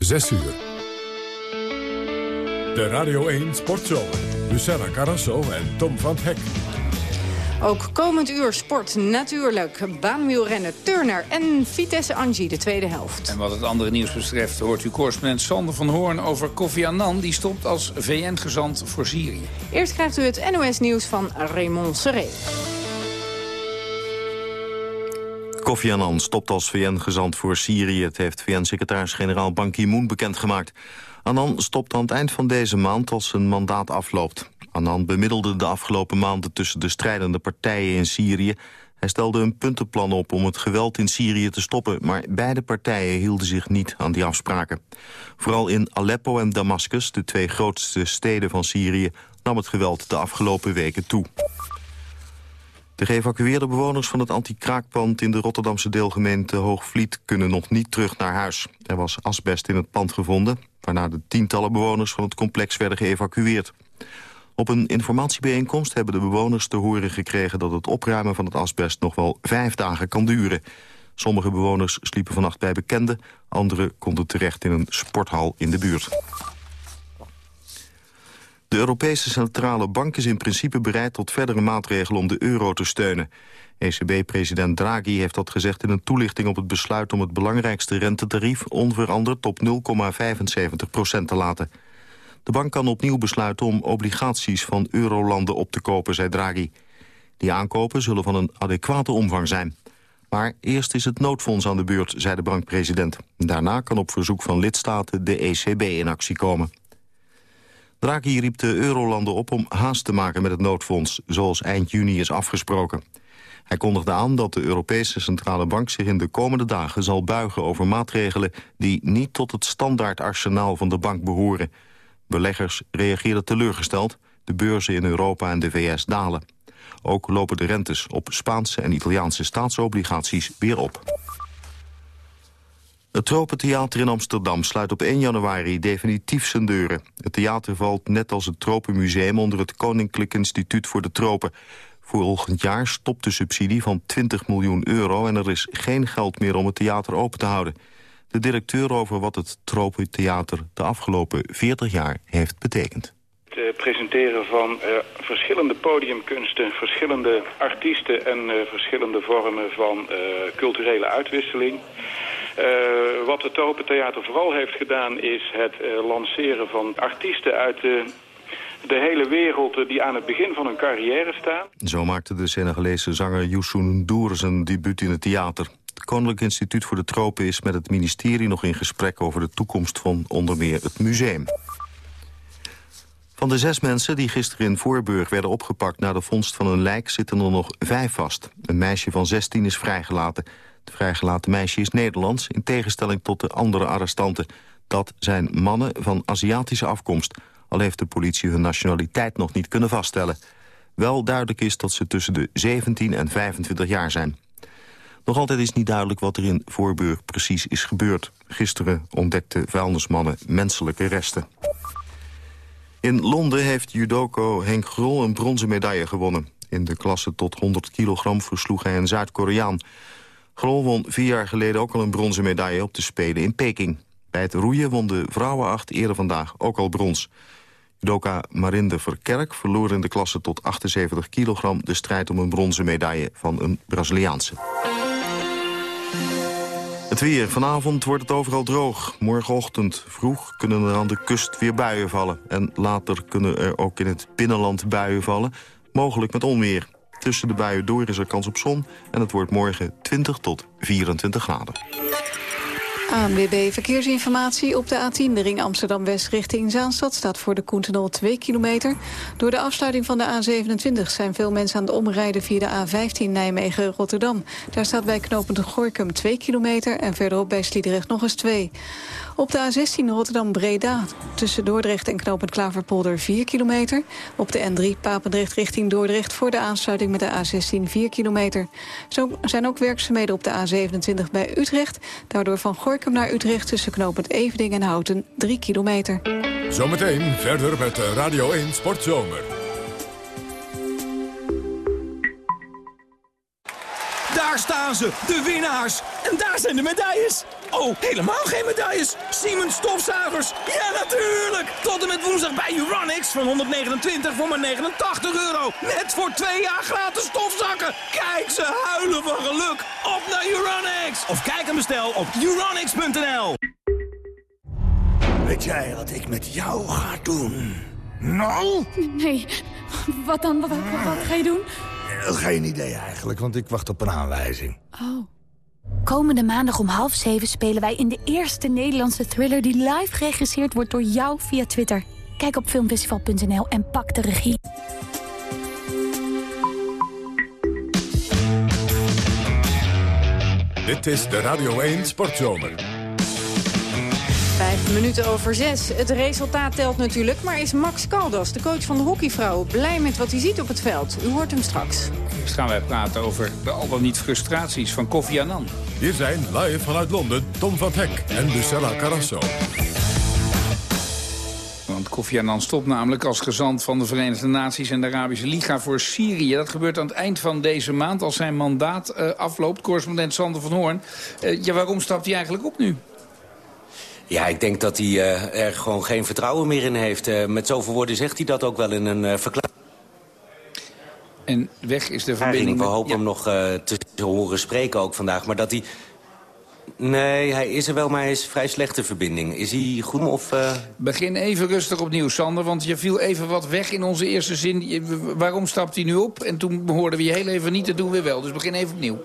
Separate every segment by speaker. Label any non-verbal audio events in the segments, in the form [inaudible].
Speaker 1: 6 uur. De Radio 1 Sportshow. Luciana Carrasso en Tom van Hek.
Speaker 2: Ook komend uur sport natuurlijk. Baanwielrennen, Turner en Vitesse Angie, de tweede helft.
Speaker 3: En wat het andere nieuws betreft hoort u correspondent Sander van Hoorn over Kofi Annan. Die stopt als VN-gezant voor Syrië.
Speaker 2: Eerst krijgt u het NOS-nieuws van Raymond Seré.
Speaker 4: Kofi Annan stopt als VN-gezant voor Syrië. Het heeft VN-secretaris-generaal Ban Ki-moon bekendgemaakt. Annan stopt aan het eind van deze maand als zijn mandaat afloopt. Annan bemiddelde de afgelopen maanden tussen de strijdende partijen in Syrië. Hij stelde een puntenplan op om het geweld in Syrië te stoppen... maar beide partijen hielden zich niet aan die afspraken. Vooral in Aleppo en Damascus, de twee grootste steden van Syrië... nam het geweld de afgelopen weken toe. De geëvacueerde bewoners van het anti-kraakpand in de Rotterdamse deelgemeente Hoogvliet kunnen nog niet terug naar huis. Er was asbest in het pand gevonden, waarna de tientallen bewoners van het complex werden geëvacueerd. Op een informatiebijeenkomst hebben de bewoners te horen gekregen dat het opruimen van het asbest nog wel vijf dagen kan duren. Sommige bewoners sliepen vannacht bij bekenden, anderen konden terecht in een sporthal in de buurt. De Europese Centrale Bank is in principe bereid tot verdere maatregelen om de euro te steunen. ECB-president Draghi heeft dat gezegd in een toelichting op het besluit om het belangrijkste rentetarief onveranderd op 0,75 procent te laten. De bank kan opnieuw besluiten om obligaties van eurolanden op te kopen, zei Draghi. Die aankopen zullen van een adequate omvang zijn. Maar eerst is het noodfonds aan de beurt, zei de bankpresident. Daarna kan op verzoek van lidstaten de ECB in actie komen. Draghi riep de eurolanden op om haast te maken met het noodfonds... zoals eind juni is afgesproken. Hij kondigde aan dat de Europese Centrale Bank zich in de komende dagen zal buigen over maatregelen die niet tot het standaard arsenaal van de bank behoren. Beleggers reageerden teleurgesteld, de beurzen in Europa en de VS dalen. Ook lopen de rentes op Spaanse en Italiaanse staatsobligaties weer op. Het Tropentheater in Amsterdam sluit op 1 januari definitief zijn deuren. Het theater valt net als het Tropenmuseum onder het Koninklijk Instituut voor de Tropen. Volgend jaar stopt de subsidie van 20 miljoen euro... en er is geen geld meer om het theater open te houden. De directeur over wat het Tropentheater de afgelopen 40 jaar heeft betekend.
Speaker 5: Het presenteren van uh, verschillende podiumkunsten, verschillende artiesten... en uh, verschillende vormen van culturele uitwisseling... Uh, wat het Open Theater vooral heeft gedaan is het uh, lanceren van artiesten uit de, hele wereld die aan het begin van hun carrière staan.
Speaker 4: Zo maakte de Senegalese zanger Youssou N'Dour zijn debuut in het theater. Het Koninklijk Instituut voor de Tropen is met het ministerie nog in gesprek over de toekomst van onder meer het museum. Van de zes mensen die gisteren in Voorburg werden opgepakt... na de vondst van een lijk zitten er nog vijf vast. Een meisje van 16 is vrijgelaten. Het vrijgelaten meisje is Nederlands, in tegenstelling tot de andere arrestanten. Dat zijn mannen van Aziatische afkomst. Al heeft de politie hun nationaliteit nog niet kunnen vaststellen. Wel duidelijk is dat ze tussen de 17 en 25 jaar zijn. Nog altijd is niet duidelijk wat er in Voorburg precies is gebeurd. Gisteren ontdekten vuilnismannen menselijke resten. In Londen heeft judoco Henk Grol een bronzen medaille gewonnen. In de klasse tot 100 kilogram versloeg hij een Zuid-Koreaan. Grol won vier jaar geleden ook al een bronzen medaille op de Spelen in Peking. Bij het roeien won de vrouwenacht eerder vandaag ook al brons. Judoka Marinde Verkerk verloor in de klasse tot 78 kilogram... de strijd om een bronzen medaille van een Braziliaanse. Het weer. Vanavond wordt het overal droog. Morgenochtend vroeg kunnen er aan de kust weer buien vallen. En later kunnen er ook in het binnenland buien vallen. Mogelijk met onweer. Tussen de buien door is er kans op zon. En het wordt morgen 20 tot 24 graden.
Speaker 2: ANWB Verkeersinformatie op de A10, de ring Amsterdam-West richting Zaanstad... staat voor de Koentenol 2 kilometer. Door de afsluiting van de A27 zijn veel mensen aan het omrijden... via de A15 Nijmegen-Rotterdam. Daar staat bij knooppunt Gorkum 2 kilometer... en verderop bij Sliedrecht nog eens 2. Op de A16 Rotterdam-Breda tussen Dordrecht en knooppunt Klaverpolder 4 kilometer. Op de N3 Papendrecht richting Dordrecht voor de aansluiting met de A16 4 kilometer. Zo zijn ook werkzaamheden op de A27 bij Utrecht. Daardoor van Gorkum naar Utrecht tussen knooppunt Evening en Houten 3 kilometer.
Speaker 1: Zometeen verder met Radio 1 Sportzomer.
Speaker 6: Daar staan ze, de winnaars. En daar zijn de medailles. Oh, helemaal geen medailles. Siemens stofzuigers. Ja, natuurlijk. Tot en met woensdag bij Uranix van 129 voor maar 89 euro. Net voor twee jaar gratis stofzakken. Kijk, ze huilen van geluk. Op naar Uranix. Of kijk en bestel op uranix.nl.
Speaker 7: Weet jij wat ik met jou ga doen? Nou?
Speaker 8: Nee, wat dan? Wat, wat, wat ga je doen?
Speaker 7: Geen idee eigenlijk, want ik wacht op een aanwijzing.
Speaker 8: Oh. Komende maandag om half zeven spelen wij in de eerste Nederlandse thriller... die live geregisseerd wordt door jou via Twitter. Kijk op filmfestival.nl en pak de regie.
Speaker 1: Dit is de Radio 1 Sportzomer.
Speaker 9: Vijf minuten over zes. Het resultaat telt natuurlijk, maar is Max Caldas, de coach van de hockeyvrouwen, blij met wat hij ziet op het veld? U hoort hem straks.
Speaker 3: Eerst gaan wij praten over de al dan niet frustraties van Kofi Annan.
Speaker 1: Hier zijn live vanuit Londen Tom van Hek en Lucella Carrasso.
Speaker 3: Want Kofi Annan stopt namelijk als gezant van de Verenigde Naties en de Arabische Liga voor Syrië. Dat gebeurt aan het eind van deze maand als zijn mandaat eh, afloopt. Correspondent Sander van Hoorn. Eh, ja, waarom stapt hij eigenlijk op nu?
Speaker 10: Ja, ik denk dat hij uh, er gewoon geen vertrouwen meer in heeft. Uh, met zoveel woorden zegt hij dat ook wel in een uh, verklaring.
Speaker 3: En weg is de verbinding.
Speaker 10: We hopen ja. hem nog te horen spreken ook vandaag. Maar dat hij... Nee, hij is er wel, maar hij is vrij slechte verbinding. Is hij goed of...
Speaker 3: Begin even rustig opnieuw, Sander. Want je viel even wat weg in onze eerste zin. Waarom stapt hij nu op? En toen hoorden we je heel even niet, dat doen we wel. Dus begin even opnieuw.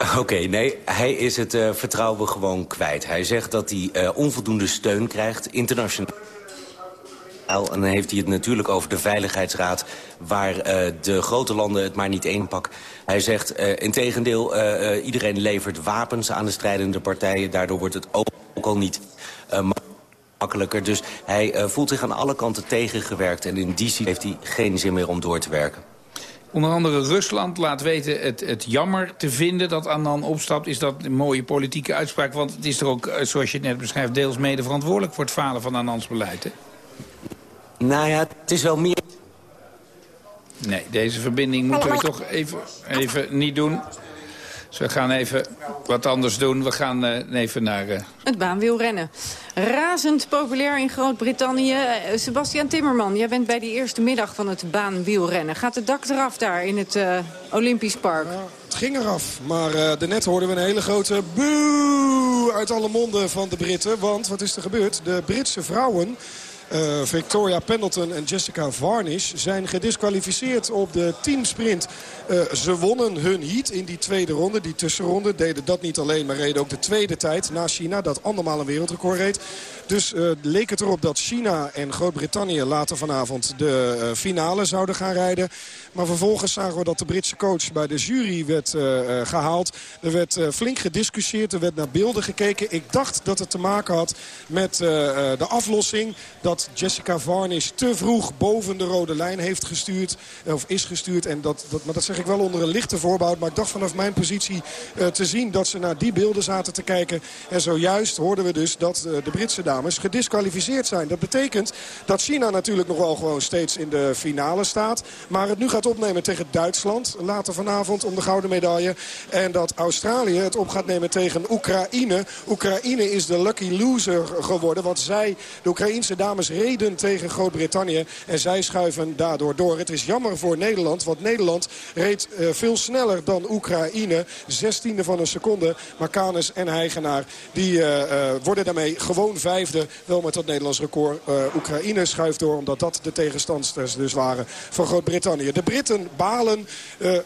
Speaker 10: Oké, okay, nee, hij is het uh, vertrouwen gewoon kwijt. Hij zegt dat hij uh, onvoldoende steun krijgt, internationaal. En dan heeft hij het natuurlijk over de Veiligheidsraad... waar uh, de grote landen het maar niet eenpakken. Hij zegt, uh, in tegendeel, uh, iedereen levert wapens aan de strijdende partijen. Daardoor wordt het ook, ook al niet makkelijker. Dus hij voelt zich aan alle kanten tegengewerkt. En in die zin heeft hij geen zin meer om door te werken.
Speaker 3: Onder andere Rusland laat weten het, het jammer te vinden dat Annan opstapt. Is dat een mooie politieke uitspraak? Want het is er ook, zoals je het net beschrijft, deels mede verantwoordelijk voor het falen van Annans beleid. Hè?
Speaker 10: Nou ja, het is wel meer...
Speaker 3: Nee, deze verbinding moeten we toch even, even niet doen. Dus we gaan even wat anders doen. We gaan uh, even naar... Uh...
Speaker 9: Het baanwielrennen. Razend populair in Groot-Brittannië. Uh, Sebastian Timmerman, jij bent bij die eerste middag van het baanwielrennen. Gaat het dak eraf daar in het Olympisch Park?
Speaker 11: Ja, het ging eraf, maar daarnet hoorden we een hele grote boe uit alle monden van de Britten. Want wat is er gebeurd? De Britse vrouwen... Uh, Victoria Pendleton en Jessica Varnish zijn gedisqualificeerd op de teamsprint. Uh, ze wonnen hun heat in die tweede ronde. Die tussenronde deden dat niet alleen, maar reden ook de tweede tijd na China. Dat andermaal een wereldrecord reed. Dus uh, leek het erop dat China en Groot-Brittannië later vanavond de finale zouden gaan rijden. Maar vervolgens zagen we dat de Britse coach bij de jury werd gehaald. Er werd flink gediscussieerd, er werd naar beelden gekeken. Ik dacht dat het te maken had met de aflossing. Dat Jessica Varnish te vroeg boven de rode lijn heeft gestuurd. Of is gestuurd. En dat, dat, maar dat zeg ik wel onder een lichte voorbouw. Maar ik dacht vanaf mijn positie te zien dat ze naar die beelden zaten te kijken. En zojuist hoorden we dus dat de Britse dames gedisqualificeerd zijn. Dat betekent dat China natuurlijk nog wel gewoon steeds in de finale staat. Maar het nu gaat opnemen tegen Duitsland. Later vanavond om de gouden medaille. En dat Australië het op gaat nemen tegen Oekraïne. Oekraïne is de lucky loser geworden. Want zij, de Oekraïense dames, reden tegen Groot-Brittannië. En zij schuiven daardoor door. Het is jammer voor Nederland. Want Nederland reed uh, veel sneller dan Oekraïne. Zestiende van een seconde. Maar Canes en Heigenaar die uh, uh, worden daarmee gewoon vijfde. Wel met dat Nederlands record. Oekraïne schuift door omdat dat de tegenstanders dus waren van Groot-Brittannië. De Britten balen.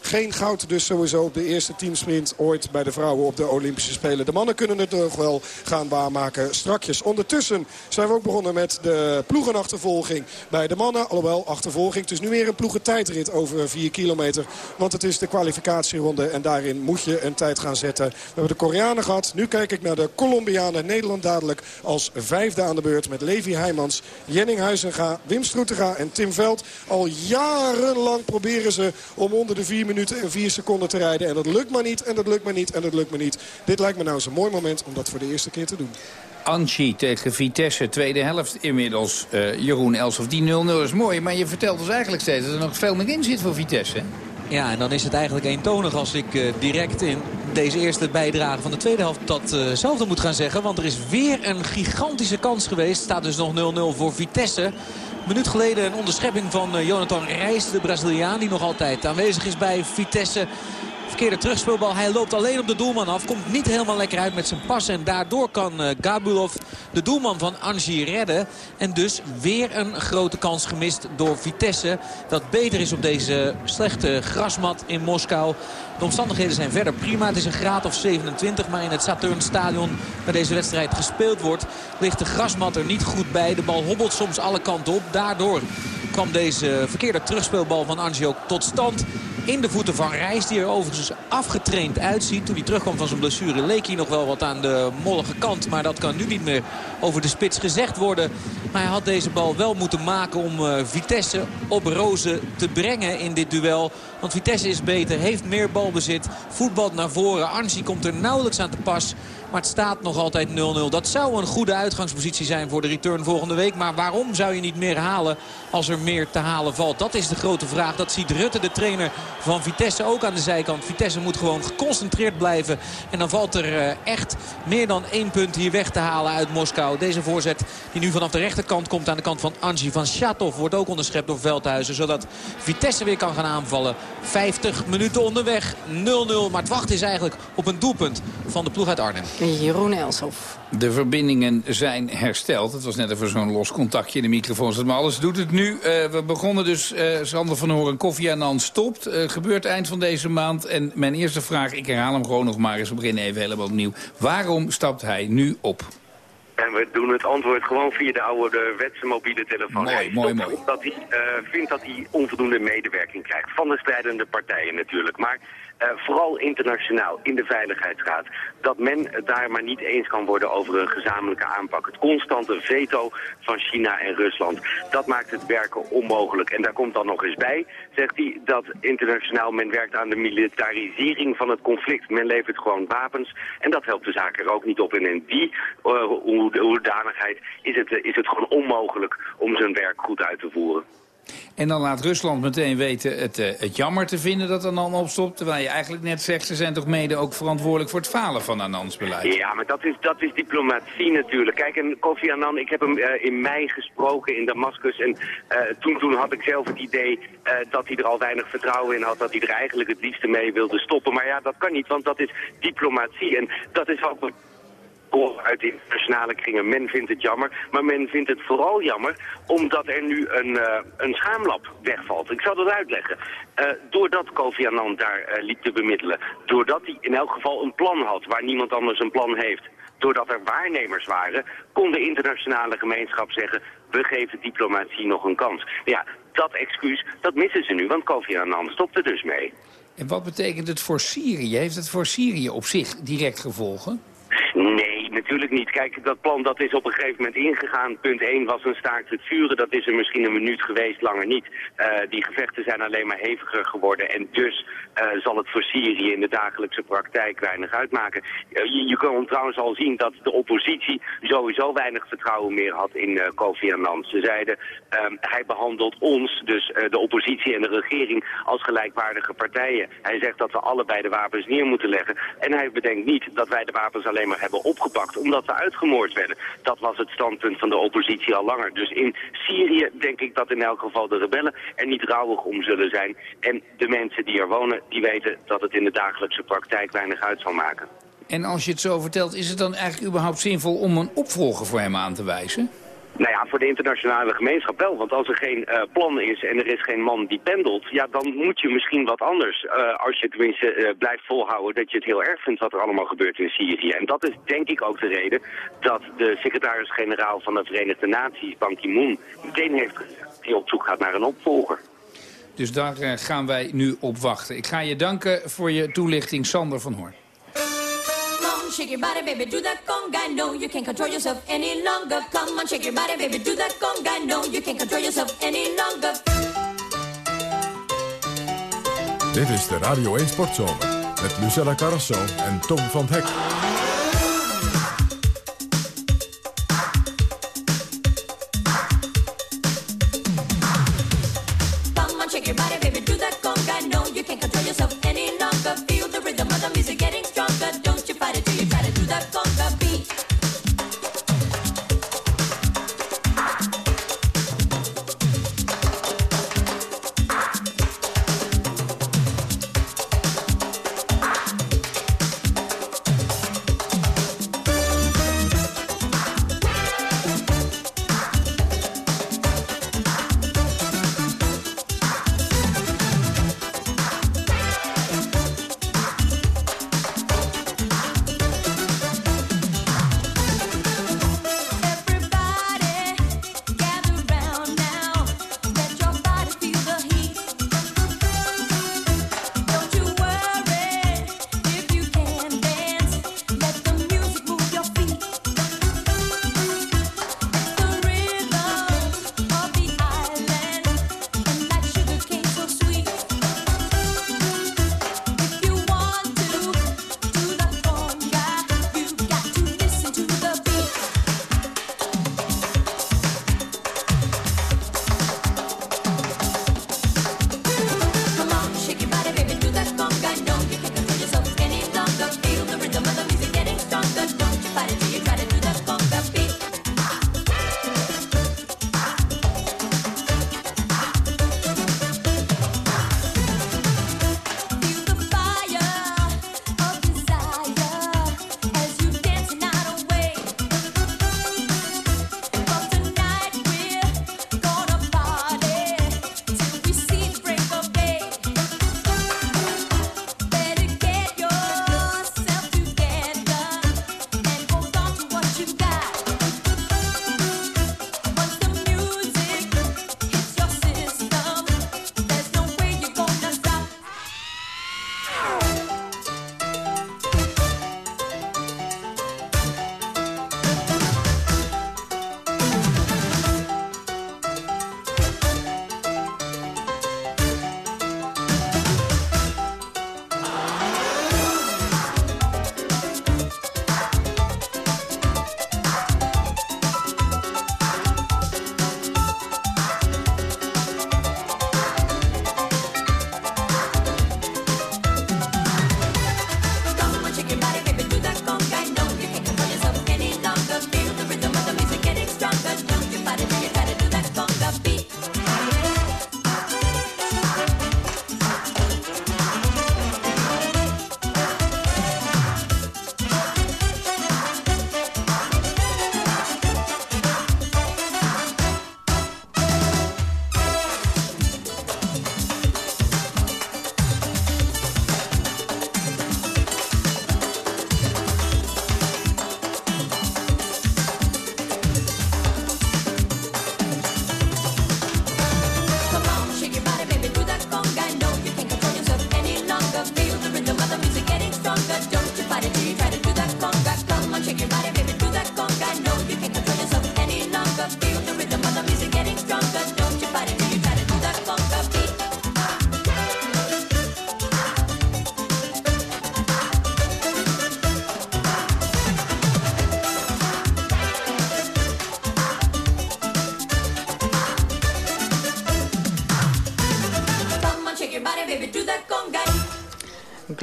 Speaker 11: Geen goud dus sowieso op de eerste teamsprint ooit bij de vrouwen op de Olympische Spelen. De mannen kunnen het nog wel gaan waarmaken strakjes. Ondertussen zijn we ook begonnen met de ploegenachtervolging bij de mannen. Alhoewel, achtervolging. Het is nu weer een ploegentijdrit over 4 kilometer. Want het is de kwalificatieronde en daarin moet je een tijd gaan zetten. We hebben de Koreanen gehad. Nu kijk ik naar de Colombianen. Nederland dadelijk als vijfde aan de beurt met Levi Heijmans, Jenning Huizenga, Wim Stroetega en Tim Veld. Al jarenlang proberen ze om onder de 4 minuten en 4 seconden te rijden. En dat lukt maar niet, en dat lukt maar niet, en dat lukt maar niet. Dit lijkt me nou eens een mooi moment om dat voor de eerste keer te doen.
Speaker 3: Anchi tegen Vitesse, tweede helft inmiddels. Uh, Jeroen Elsof, die 0-0 is mooi. Maar je vertelt ons eigenlijk steeds dat er nog veel meer in zit voor Vitesse.
Speaker 12: Ja, en dan is het eigenlijk eentonig als ik uh, direct in deze eerste bijdrage van de tweede helft datzelfde moet gaan zeggen. Want er is weer een gigantische kans geweest. Staat dus nog 0-0 voor Vitesse. Een minuut geleden een onderschepping van Jonathan Reis, de Braziliaan... die nog altijd aanwezig is bij Vitesse. Verkeerde terugspeelbal. Hij loopt alleen op de doelman af. Komt niet helemaal lekker uit met zijn pas. En daardoor kan uh, Gabulov de doelman van Angie redden. En dus weer een grote kans gemist door Vitesse. Dat beter is op deze slechte grasmat in Moskou. De omstandigheden zijn verder prima. Het is een graad of 27. Maar in het Saturnstadion waar deze wedstrijd gespeeld wordt... ligt de grasmat er niet goed bij. De bal hobbelt soms alle kanten op. Daardoor kwam deze verkeerde terugspeelbal van Angie ook tot stand in de voeten van Reis. Die er overigens afgetraind uitziet. Toen hij terugkwam van zijn blessure leek hij nog wel wat aan de mollige kant. Maar dat kan nu niet meer over de spits gezegd worden. Maar hij had deze bal wel moeten maken om uh, Vitesse op rozen te brengen in dit duel. Want Vitesse is beter, heeft meer balbezit, voetbalt naar voren. Ansi komt er nauwelijks aan te pas. Maar het staat nog altijd 0-0. Dat zou een goede uitgangspositie zijn voor de return volgende week. Maar waarom zou je niet meer halen als er meer te halen valt? Dat is de grote vraag. Dat ziet Rutte, de trainer van Vitesse, ook aan de zijkant. Vitesse moet gewoon geconcentreerd blijven. En dan valt er eh, echt meer dan één punt hier weg te halen uit Moskou. Deze voorzet die nu vanaf de rechterkant komt aan de kant van Angie van Shatov. Wordt ook onderschept door Veldhuizen. Zodat Vitesse weer kan gaan aanvallen. 50 minuten onderweg. 0-0. Maar het wachten is eigenlijk op een doelpunt van de ploeg uit Arnhem.
Speaker 9: Jeroen Elshoff.
Speaker 3: De verbindingen zijn hersteld. Het was net even zo'n los contactje in de microfoon. Maar alles doet het nu. Uh, we begonnen dus, uh, Sander van Horen, Koffie Annan stopt. Uh, gebeurt eind van deze maand. En mijn eerste vraag, ik herhaal hem gewoon nog maar eens. We beginnen even helemaal opnieuw. Waarom stapt hij nu op?
Speaker 13: En we doen het antwoord gewoon via de oude wetse mobiele telefoon.
Speaker 3: Mooi, mooi, mooi.
Speaker 13: Omdat hij uh, vindt dat hij onvoldoende medewerking krijgt. Van de strijdende partijen natuurlijk. Maar vooral internationaal, in de Veiligheidsraad. Dat men het daar maar niet eens kan worden over een gezamenlijke aanpak. Het constante veto van China en Rusland. Dat maakt het werken onmogelijk. En daar komt dan nog eens bij, zegt hij, dat internationaal men werkt aan de militarisering van het conflict. Men levert gewoon wapens en dat helpt de zaak er ook niet op. En in die uh, hoedanigheid is het, is het gewoon onmogelijk om zijn werk goed uit te voeren.
Speaker 3: En dan laat Rusland meteen weten het, uh, het jammer te vinden dat Annan opstopt. Terwijl je eigenlijk net zegt, ze zijn toch mede ook verantwoordelijk voor het falen van Annans beleid.
Speaker 13: Ja, maar dat is, dat is diplomatie natuurlijk. Kijk, en Kofi Annan, ik heb hem uh, in mei gesproken in Damascus. En uh, toen, toen had ik zelf het idee dat hij er al weinig vertrouwen in had. Dat hij er eigenlijk het liefste mee wilde stoppen. Maar ja, dat kan niet, want dat is diplomatie. En dat is ook uit de internationale kringen. Men vindt het jammer, maar men vindt het vooral jammer omdat er nu een, uh, een schaamlab wegvalt. Ik zal dat uitleggen. Uh, doordat Kofi Annan daar uh, liep te bemiddelen, doordat hij in elk geval een plan had waar niemand anders een plan heeft, doordat er waarnemers waren, kon de internationale gemeenschap zeggen, we geven diplomatie nog een kans. Ja, dat excuus, dat missen ze nu, want Kofi Annan stopt er dus mee.
Speaker 3: En wat betekent het voor Syrië? Heeft het voor Syrië op zich direct gevolgen?
Speaker 13: Nee, natuurlijk niet. Kijk, dat plan dat is op een gegeven moment ingegaan. Punt 1 was een staakt het vuren. Dat is er misschien een minuut geweest, langer niet. Uh, die gevechten zijn alleen maar heviger geworden. En dus uh, zal het voor Syrië in de dagelijkse praktijk weinig uitmaken. Uh, je, je kan trouwens al zien dat de oppositie sowieso weinig vertrouwen meer had in Kofi Annan. Ze zeiden, hij behandelt ons, dus de oppositie en de regering, als gelijkwaardige partijen. Hij zegt dat we allebei de wapens neer moeten leggen. En hij bedenkt niet dat wij de wapens alleen maar hebben opgepakt omdat we uitgemoord werden. Dat was het standpunt van de oppositie al langer. Dus in Syrië denk ik dat in elk geval de rebellen er niet rouwig om zullen zijn. En de mensen die er wonen, die weten dat het in de dagelijkse praktijk weinig uit zal maken.
Speaker 3: En als je het zo vertelt, is het dan eigenlijk überhaupt zinvol om een opvolger voor hem aan te wijzen?
Speaker 13: Nou ja, voor de internationale gemeenschap wel. Want als er geen uh, plan is en er is geen man die pendelt... ja, dan moet je misschien wat anders. Uh, als je tenminste uh, blijft volhouden dat je het heel erg vindt... wat er allemaal gebeurt in Syrië. En dat is denk ik ook de reden dat de secretaris-generaal van de Verenigde Naties... Ban Ki-moon meteen heeft hij op zoek gaat naar een opvolger.
Speaker 3: Dus daar gaan wij nu op wachten. Ik ga je danken voor je toelichting, Sander van Hoorn. Shake your body, baby, do that conga. No, you can't control yourself any longer. Come on, shake your body, baby, do that conga. No, you can't control yourself any longer.
Speaker 1: Dit is de Radio 1 Sportzomer met Lucella Carrasso en Tom van Hek.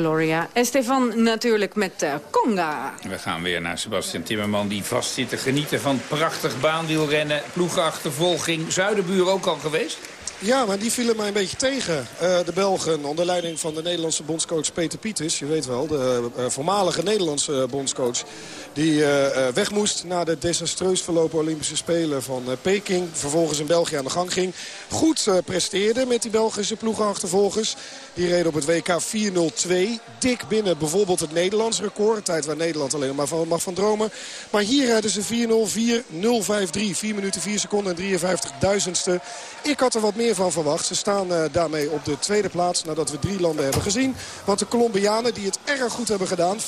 Speaker 9: Gloria Estefan natuurlijk met uh, Conga.
Speaker 3: We gaan weer naar Sebastian Timmerman die vast zit te genieten van prachtig baanwielrennen. Ploegenachtervolging. Zuiderbuur ook al geweest?
Speaker 11: Ja, maar die vielen mij een beetje tegen. Uh, de Belgen onder leiding van de Nederlandse bondscoach Peter Pieters. Je weet wel, de uh, voormalige Nederlandse bondscoach. Die uh, weg moest na de desastreus verlopen Olympische Spelen van Peking. Vervolgens in België aan de gang ging. Goed presteerde met die Belgische ploegenachtervolgers. Die reden op het WK 4.02. Dik binnen bijvoorbeeld het Nederlands record. Een tijd waar Nederland alleen maar van mag van dromen. Maar hier rijden ze 4.04.053. 4 minuten 4 seconden en 53 duizendste. Ik had er wat meer van verwacht. Ze staan uh, daarmee op de tweede plaats nadat we drie landen hebben gezien. Want de Colombianen die het erg goed hebben gedaan. 4-0-3-7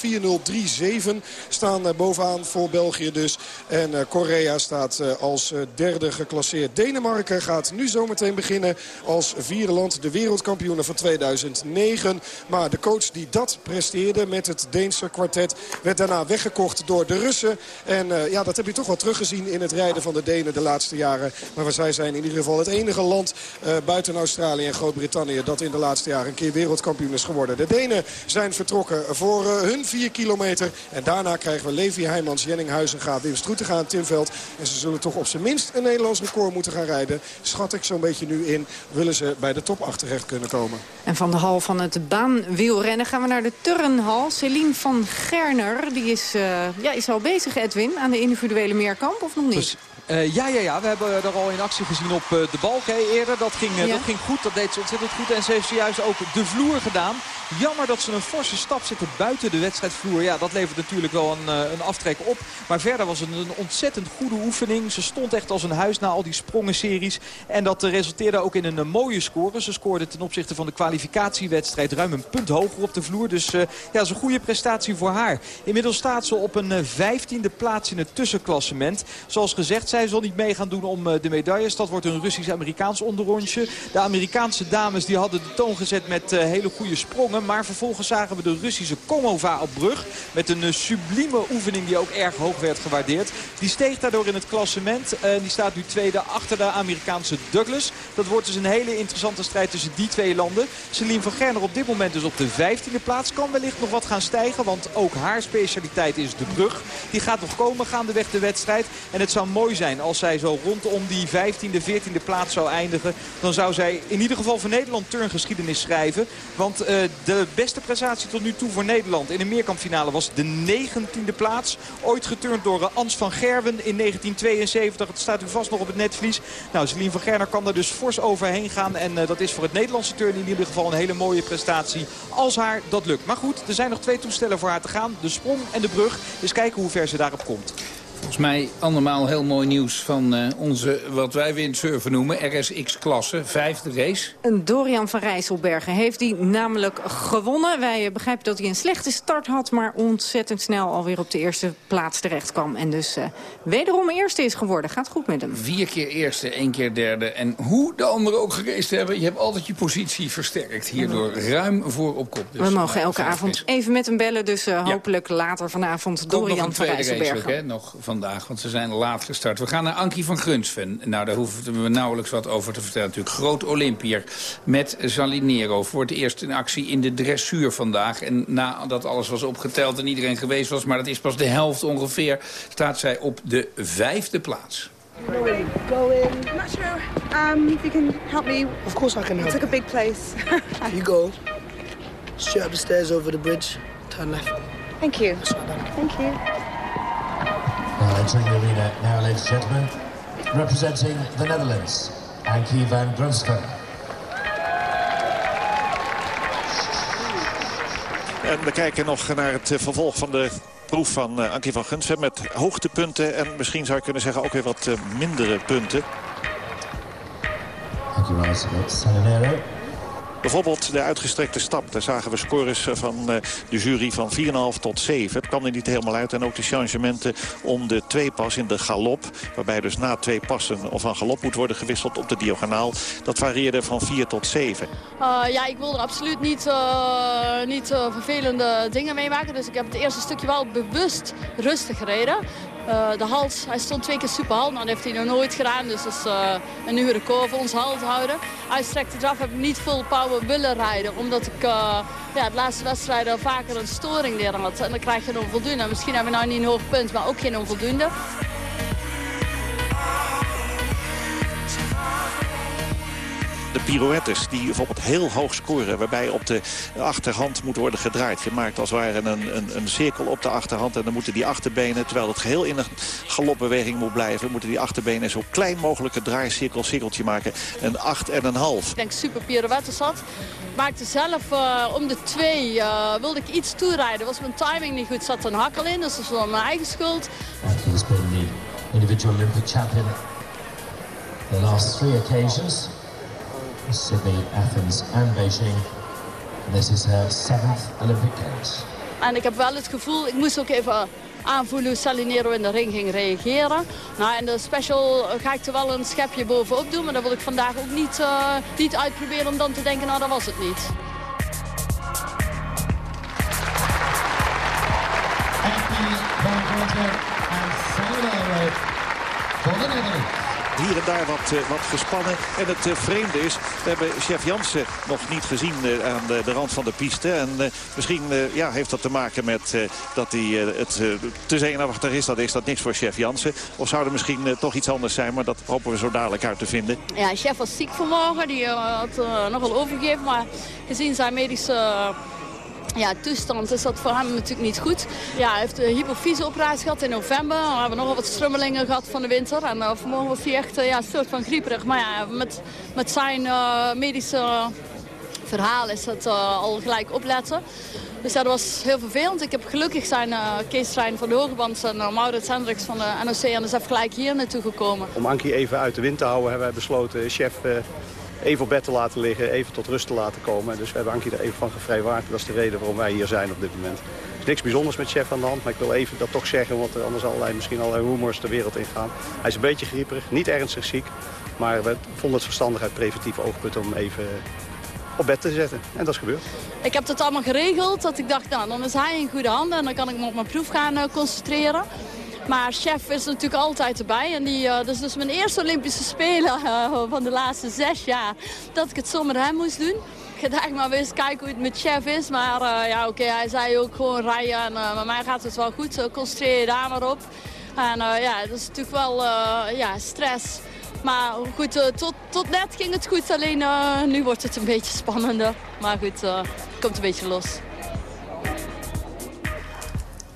Speaker 11: staan uh, bovenaan voor België dus. En uh, Korea staat als derde geclasseerd. Denemarken gaat nu zometeen beginnen als vierde land de wereldkampioenen van 2009. Maar de coach die dat presteerde met het Deense kwartet werd daarna weggekocht door de Russen. En ja, dat heb je toch wel teruggezien in het rijden van de Denen de laatste jaren. Maar zij zijn in ieder geval het enige land uh, buiten Australië en Groot-Brittannië... dat in de laatste jaren een keer wereldkampioen is geworden. De Denen zijn vertrokken voor uh, hun 4 kilometer. En daarna krijgen we Levi Heijmans, Jenning Huizenga, Wim Stroetenga Timveld. En ze zullen toch op zijn minst een Nederlands record moeten gaan rijden. Schat ik zo'n beetje nu in. Willen ze bij de top acht terecht kunnen komen.
Speaker 9: En van de hal van het baanwielrennen gaan we naar de turnhal. Celine van Gerner, die is, uh, ja, is al bezig, Edwin, aan de individuele meerkamp, of nog niet?
Speaker 14: Uh, ja, ja, ja, we hebben er al in actie gezien op uh, de balk eerder. Dat ging, uh, ja. dat ging goed, dat deed ze ontzettend goed. En ze heeft zojuist ook de vloer gedaan. Jammer dat ze een forse stap zitten buiten de wedstrijdvloer. Ja, dat levert natuurlijk wel een, een aftrek op. Maar verder was het een ontzettend goede oefening. Ze stond echt als een huis na al die sprongenseries. En dat resulteerde ook in een mooie score. Ze scoorde ten opzichte van de kwalificatiewedstrijd ruim een punt hoger op de vloer. Dus ja, dat is een goede prestatie voor haar. Inmiddels staat ze op een vijftiende plaats in het tussenklassement. Zoals gezegd, zij zal niet mee gaan doen om de medailles. Dat wordt een Russisch-Amerikaans onderrondje. De Amerikaanse dames die hadden de toon gezet met hele goede sprongen. Maar vervolgens zagen we de Russische Komova op brug. Met een sublieme oefening die ook erg hoog werd gewaardeerd. Die steeg daardoor in het klassement. Die staat nu tweede achter de Amerikaanse Douglas. Dat wordt dus een hele interessante strijd tussen die twee landen. Celine van Gerner op dit moment dus op de 15e plaats. Kan wellicht nog wat gaan stijgen. Want ook haar specialiteit is de brug. Die gaat nog komen gaandeweg de wedstrijd. En het zou mooi zijn als zij zo rondom die 15e, 14e plaats zou eindigen... dan zou zij in ieder geval voor Nederland turngeschiedenis schrijven. Want uh, de beste prestatie tot nu toe voor Nederland in de meerkampfinale was de 19e plaats. Ooit geturnd door uh, Ans van Gerwen in 1972. Het staat u vast nog op het netvlies. Nou, Celine van Gerner kan daar dus fors overheen gaan. En uh, dat is voor het Nederlandse turn in ieder geval een hele mooie prestatie. Als haar dat lukt. Maar goed, er zijn nog twee toestellen voor haar te gaan. De sprong en de brug. Dus kijken hoe ver ze daarop komt.
Speaker 3: Volgens mij allemaal heel mooi nieuws van uh, onze, wat wij windsurfen noemen, RSX-klasse, vijfde race.
Speaker 9: En Dorian van Rijsselbergen heeft die namelijk gewonnen. Wij begrijpen dat hij een slechte start had, maar ontzettend snel alweer op de eerste plaats terecht kwam. En dus uh, wederom eerste is geworden. Gaat goed met hem.
Speaker 3: Vier keer eerste, één keer derde. En hoe de anderen ook gereisd hebben, je hebt altijd je positie versterkt. Hierdoor ruim voor op kop.
Speaker 9: Dus, We mogen elke avond is. even met hem bellen, dus uh, ja. hopelijk later vanavond Dorian van Rijsselbergen.
Speaker 3: Race ook, hè? Nog van vandaag, want ze zijn laat gestart. We gaan naar Ankie van Grunsven. Nou, daar hoeven we nauwelijks wat over te vertellen natuurlijk. Groot Olympier met Salinero. Voor het eerst in actie in de dressuur vandaag. En nadat alles was opgeteld en iedereen geweest was... maar dat is pas de helft ongeveer... staat zij op de vijfde plaats.
Speaker 15: Go in. Go in. I'm not sure um, if you can help me.
Speaker 16: Of course I can help.
Speaker 15: It's like a big place. [laughs]
Speaker 16: you go. Straight up the stairs over the bridge. Turn left.
Speaker 15: Thank you. Thank you.
Speaker 17: Now entering the arena now, ladies and gentlemen, representing the Netherlands, Ankie van Grunsven.
Speaker 18: En we kijken nog naar het vervolg van de proef van uh, Ankie van Gunsven met hoogtepunten en misschien zou je kunnen zeggen ook weer wat uh, mindere punten.
Speaker 17: Ankie Salinero.
Speaker 18: Bijvoorbeeld de uitgestrekte stap. Daar zagen we scores van uh, de jury van 4,5 tot 7. Het kwam er niet helemaal uit. En ook de changementen om de twee pas in de galop. Waarbij dus na twee passen of van galop moet worden gewisseld op de diagonaal. Dat varieerde van 4 tot 7.
Speaker 19: Uh, ja, ik wil er absoluut niet, uh, niet vervelende dingen meemaken. Dus ik heb het eerste stukje wel bewust rustig gereden. Eh, de hals, hij stond twee keer super hal. Nou, dat heeft hij nog nooit gedaan, dus dat is uh, een nieuwe record voor ons hal te houden. Hij strekte het af, heb ik niet full power willen rijden. Omdat ik uh, ja, de laatste wedstrijden vaker een storing erin had. En dan krijg je een onvoldoende. Misschien hebben we nou niet een hoog punt, maar ook geen onvoldoende.
Speaker 18: De pirouettes die bijvoorbeeld heel hoog scoren... waarbij op de achterhand moet worden gedraaid. Je maakt als het ware een, een, een cirkel op de achterhand... en dan moeten die achterbenen, terwijl het geheel in een galopbeweging moet blijven... moeten die achterbenen zo klein mogelijke draaicirkel, cirkeltje maken. Een acht en een half.
Speaker 19: Ik denk super pirouettes had. Maakte zelf uh, om de twee, uh, wilde ik iets toerijden. Was mijn timing niet goed, zat een hakkel in, dus dat is wel mijn eigen schuld.
Speaker 20: He's been the individual Olympic champion the last three occasions. Sydney, Athens and Beijing. This is her seventh Olympic Games.
Speaker 19: En ik heb wel het gevoel, ik moest ook even aanvoelen hoe Salinero in de ring ging reageren. Nou, in de special ga ik er wel een schepje bovenop doen, maar dat wil ik vandaag ook niet, uh, niet uitproberen om dan te denken, nou dat was het niet.
Speaker 20: Anthony Van en Salinero voor de
Speaker 18: hier en daar wat, uh, wat gespannen. En het uh, vreemde is, we hebben chef Jansen nog niet gezien uh, aan de, de, rand van de piste. En misschien ja, heeft dat te maken met dat hij het te zenuwachtig is. Dat is dat niks voor chef Jansen. Of zou er misschien toch iets anders zijn, maar dat hopen we zo dadelijk uit te vinden.
Speaker 19: Ja, chef was ziek vanmorgen. Die had nogal overgegeven, maar gezien zijn medische ja, toestand is dat voor hem natuurlijk niet goed. Ja, hij heeft een hypofyseoperatie gehad in november. We hebben nogal wat strummelingen gehad van de winter. En uh, vanmorgen was hij echt uh, ja, een soort van grieperig. Maar ja, met, met zijn uh, medische verhaal is het al gelijk opletten. Dus dat was heel vervelend. Ik heb gelukkig zijn uh, Kees van de Hogeband en Maurits Hendricks van de NOC en NSF gelijk hier naartoe gekomen.
Speaker 21: Om Ankie even uit de wind te houden hebben wij besloten chef even op bed te laten liggen, even tot rust te laten komen. Dus we hebben Ankie er even van gevrijwaard. Dat is de reden waarom wij hier zijn op dit moment. Er is niks bijzonders met chef aan de hand, maar ik wil even dat toch zeggen... want er anders allerlei, misschien allerlei rumors de wereld ingaan. Hij is een beetje grieperig, niet ernstig ziek. Maar we vonden het verstandig uit preventief oogpunt om even op bed te zetten. En dat is gebeurd.
Speaker 19: Ik heb het allemaal geregeld. Dat ik dacht, nou, dan is hij in goede handen en dan kan ik me op mijn proef gaan uh, concentreren. Maar chef is natuurlijk altijd erbij. En die, uh, dat is dus mijn eerste Olympische Spelen uh, [laughs] van de laatste zes jaar. Dat ik het zonder hem moest doen. Ik eigenlijk maar eens kijken hoe het met chef is. Maar uh, ja, oké, hij zei ook gewoon rijden. En bij mij gaat het wel goed. Zo concentreer je daar maar op. En ja, dat is natuurlijk wel ja, stress. Maar goed, tot, tot net ging het goed. Alleen nu wordt het een beetje spannender. Maar goed, het komt een beetje los.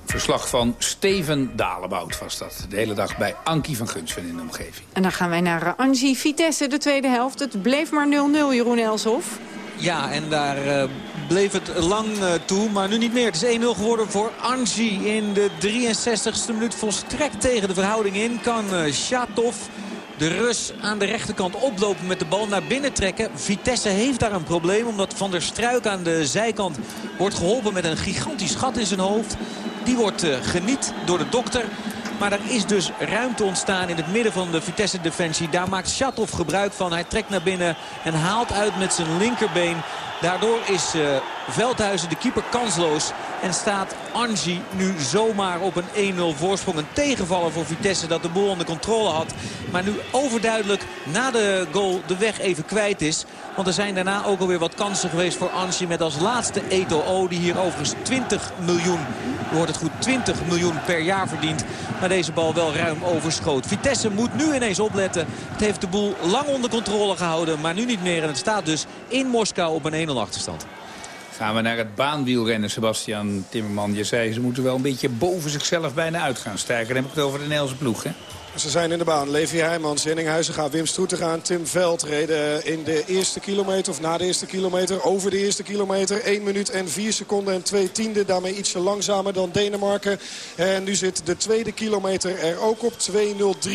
Speaker 3: Verslag van Steven Dalebout was dat. De hele dag bij Ankie van Gunsven in de omgeving.
Speaker 9: En dan gaan wij naar uh, Angie Vitesse, de tweede helft. Het bleef maar 0-0, Jeroen Elshoff.
Speaker 12: Ja, en daar uh, bleef het lang uh, toe, maar nu niet meer. Het is 1-0 geworden voor Angie in de 63ste minuut. Volstrekt tegen de verhouding in kan uh, Shatov de Rus aan de rechterkant oplopen met de bal naar binnen trekken. Vitesse heeft daar een probleem omdat Van der Struik aan de zijkant wordt geholpen met een gigantisch gat in zijn hoofd. Die wordt uh, geniet door de dokter. Maar er is dus ruimte ontstaan in het midden van de Vitesse-defensie. Daar maakt Shatov gebruik van. Hij trekt naar binnen en haalt uit met zijn linkerbeen. Daardoor is uh, Veldhuizen, de keeper, kansloos. En staat Angie nu zomaar op een 1-0 voorsprong. Een tegenvaller voor Vitesse dat de boel onder controle had. Maar nu overduidelijk na de goal de weg even kwijt is. Want er zijn daarna ook alweer wat kansen geweest voor Angie. Met als laatste Eto'o die hier overigens 20 miljoen, wordt het goed, 20 miljoen per jaar verdient. Maar deze bal wel ruim overschoot. Vitesse moet nu ineens opletten. Het heeft de boel lang onder controle gehouden. Maar nu niet meer. En het staat dus in Moskou op een 1-0 achterstand.
Speaker 3: Gaan we naar het baanwielrennen, Sebastian Timmerman. Je zei, ze moeten wel een beetje boven zichzelf bijna uit gaan stijgen. Dan heb ik het over de Nederlandse ploeg, hè?
Speaker 11: Ze zijn in de baan. Levi Heijmans, Henninghuizen gaat Wim Stroetegaan, Tim Veld reden in de eerste kilometer of na de eerste kilometer. Over de eerste kilometer 1 minuut en 4 seconden en 2 tiende. Daarmee ietsje langzamer dan Denemarken. En nu zit de tweede kilometer er ook op 2.03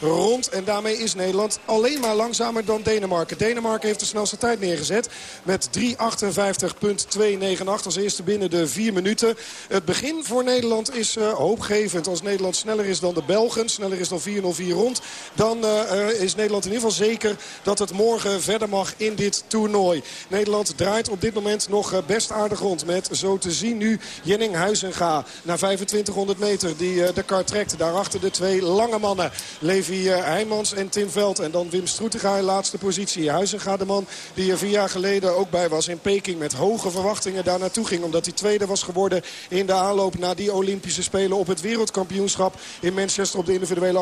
Speaker 11: rond. En daarmee is Nederland alleen maar langzamer dan Denemarken. Denemarken heeft de snelste tijd neergezet met 3.58.298 als eerste binnen de 4 minuten. Het begin voor Nederland is uh, hoopgevend. Als Nederland sneller is dan de Belgen, sneller is dan 4-0-4 rond. Dan is Nederland in ieder geval zeker dat het morgen verder mag in dit toernooi. Nederland draait op dit moment nog best aardig rond. Met zo te zien nu Jenning Huizenga. Na 2500 meter die de kar trekt. Daarachter de twee lange mannen. Levi Heijmans en Tim Veld. En dan Wim Stroetega in laatste positie. Huizenga de man die er vier jaar geleden ook bij was in Peking. Met hoge verwachtingen daar naartoe ging. Omdat hij tweede was geworden in de aanloop naar die Olympische Spelen op het wereldkampioenschap in Manchester op de individuele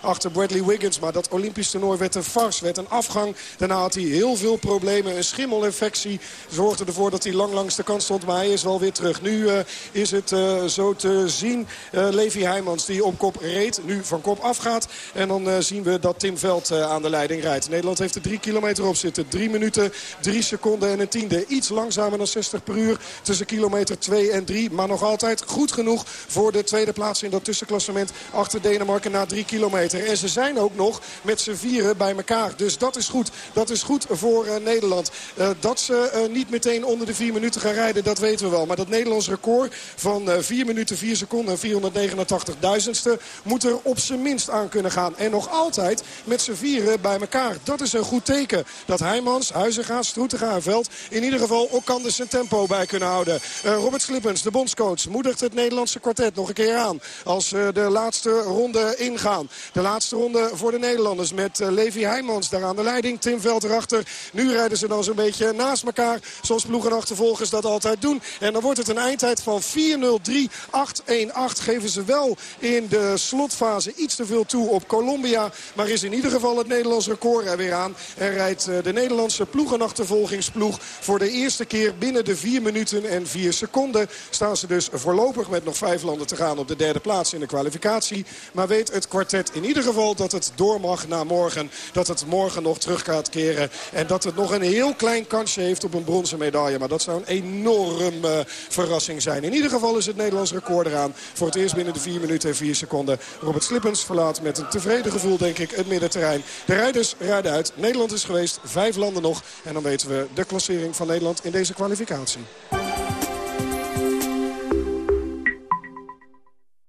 Speaker 11: achter Bradley Wiggins. Maar dat Olympisch toernooi werd een fars, werd een afgang. Daarna had hij heel veel problemen. Een schimmelinfectie zorgde ervoor dat hij lang langs de kant stond. Maar hij is wel weer terug. Nu uh, is het uh, zo te zien uh, Levi Heijmans die op kop reed. Nu van kop afgaat. En dan zien we dat Tim Veld aan de leiding rijdt. Nederland heeft er drie kilometer op zitten. Drie minuten, drie seconden en een tiende. Iets langzamer dan 60 per uur tussen kilometer 2 en 3. Maar nog altijd goed genoeg voor de tweede plaats in dat tussenklassement achter Denemarken drie kilometer. En ze zijn ook nog met z'n vieren bij elkaar. Dus dat is goed. Dat is goed voor uh, Nederland. Uh, dat ze uh, niet meteen onder de vier minuten gaan rijden, dat weten we wel. Maar dat Nederlands record van 4 minuten 4 seconden en 489.000ste moet er op zijn minst aan kunnen gaan. En nog altijd met z'n vieren bij elkaar. Dat is een goed teken. Dat Heijmans, Huizenga, Stroetega en Veld in ieder geval ook kan zijn tempo bij kunnen houden. Robert Slippens, de bondscoach, moedigt het Nederlandse kwartet nog een keer aan. Als de laatste ronde ingaan. De laatste ronde voor de Nederlanders met Levi Heijmans daar aan de leiding. Tim Veld erachter. Nu rijden ze dan zo'n beetje naast elkaar. Zoals ploegenachtervolgers dat altijd doen. En dan wordt het een eindtijd van 4-0-3-8-1-8. Geven ze wel in de slotfase iets te veel toe op Colombia. Maar is in ieder geval het Nederlands record er weer aan. En rijdt de Nederlandse ploegenachtervolgingsploeg voor de eerste keer binnen de 4 minuten en 4 seconden. Staan ze dus voorlopig met nog vijf landen te gaan op de derde plaats in de kwalificatie. Maar weet het kwartet in ieder geval dat het door mag naar morgen. Dat het morgen nog terug gaat keren. En dat het nog een heel klein kansje heeft op een bronzen medaille. Maar dat zou een enorme verrassing zijn. In ieder geval is het Nederlands record eraan. Voor het eerst binnen de 4 minuten en 4 seconden. Robert Slippens verlaat met een tevreden gevoel denk ik het middenterrein. De rijders rijden uit. Nederland is geweest. Vijf landen nog. En dan weten we de klassering van Nederland in deze kwalificatie.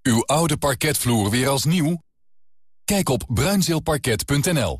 Speaker 22: Uw oude parketvloer weer als nieuw? Kijk op bruinzeelparket.nl.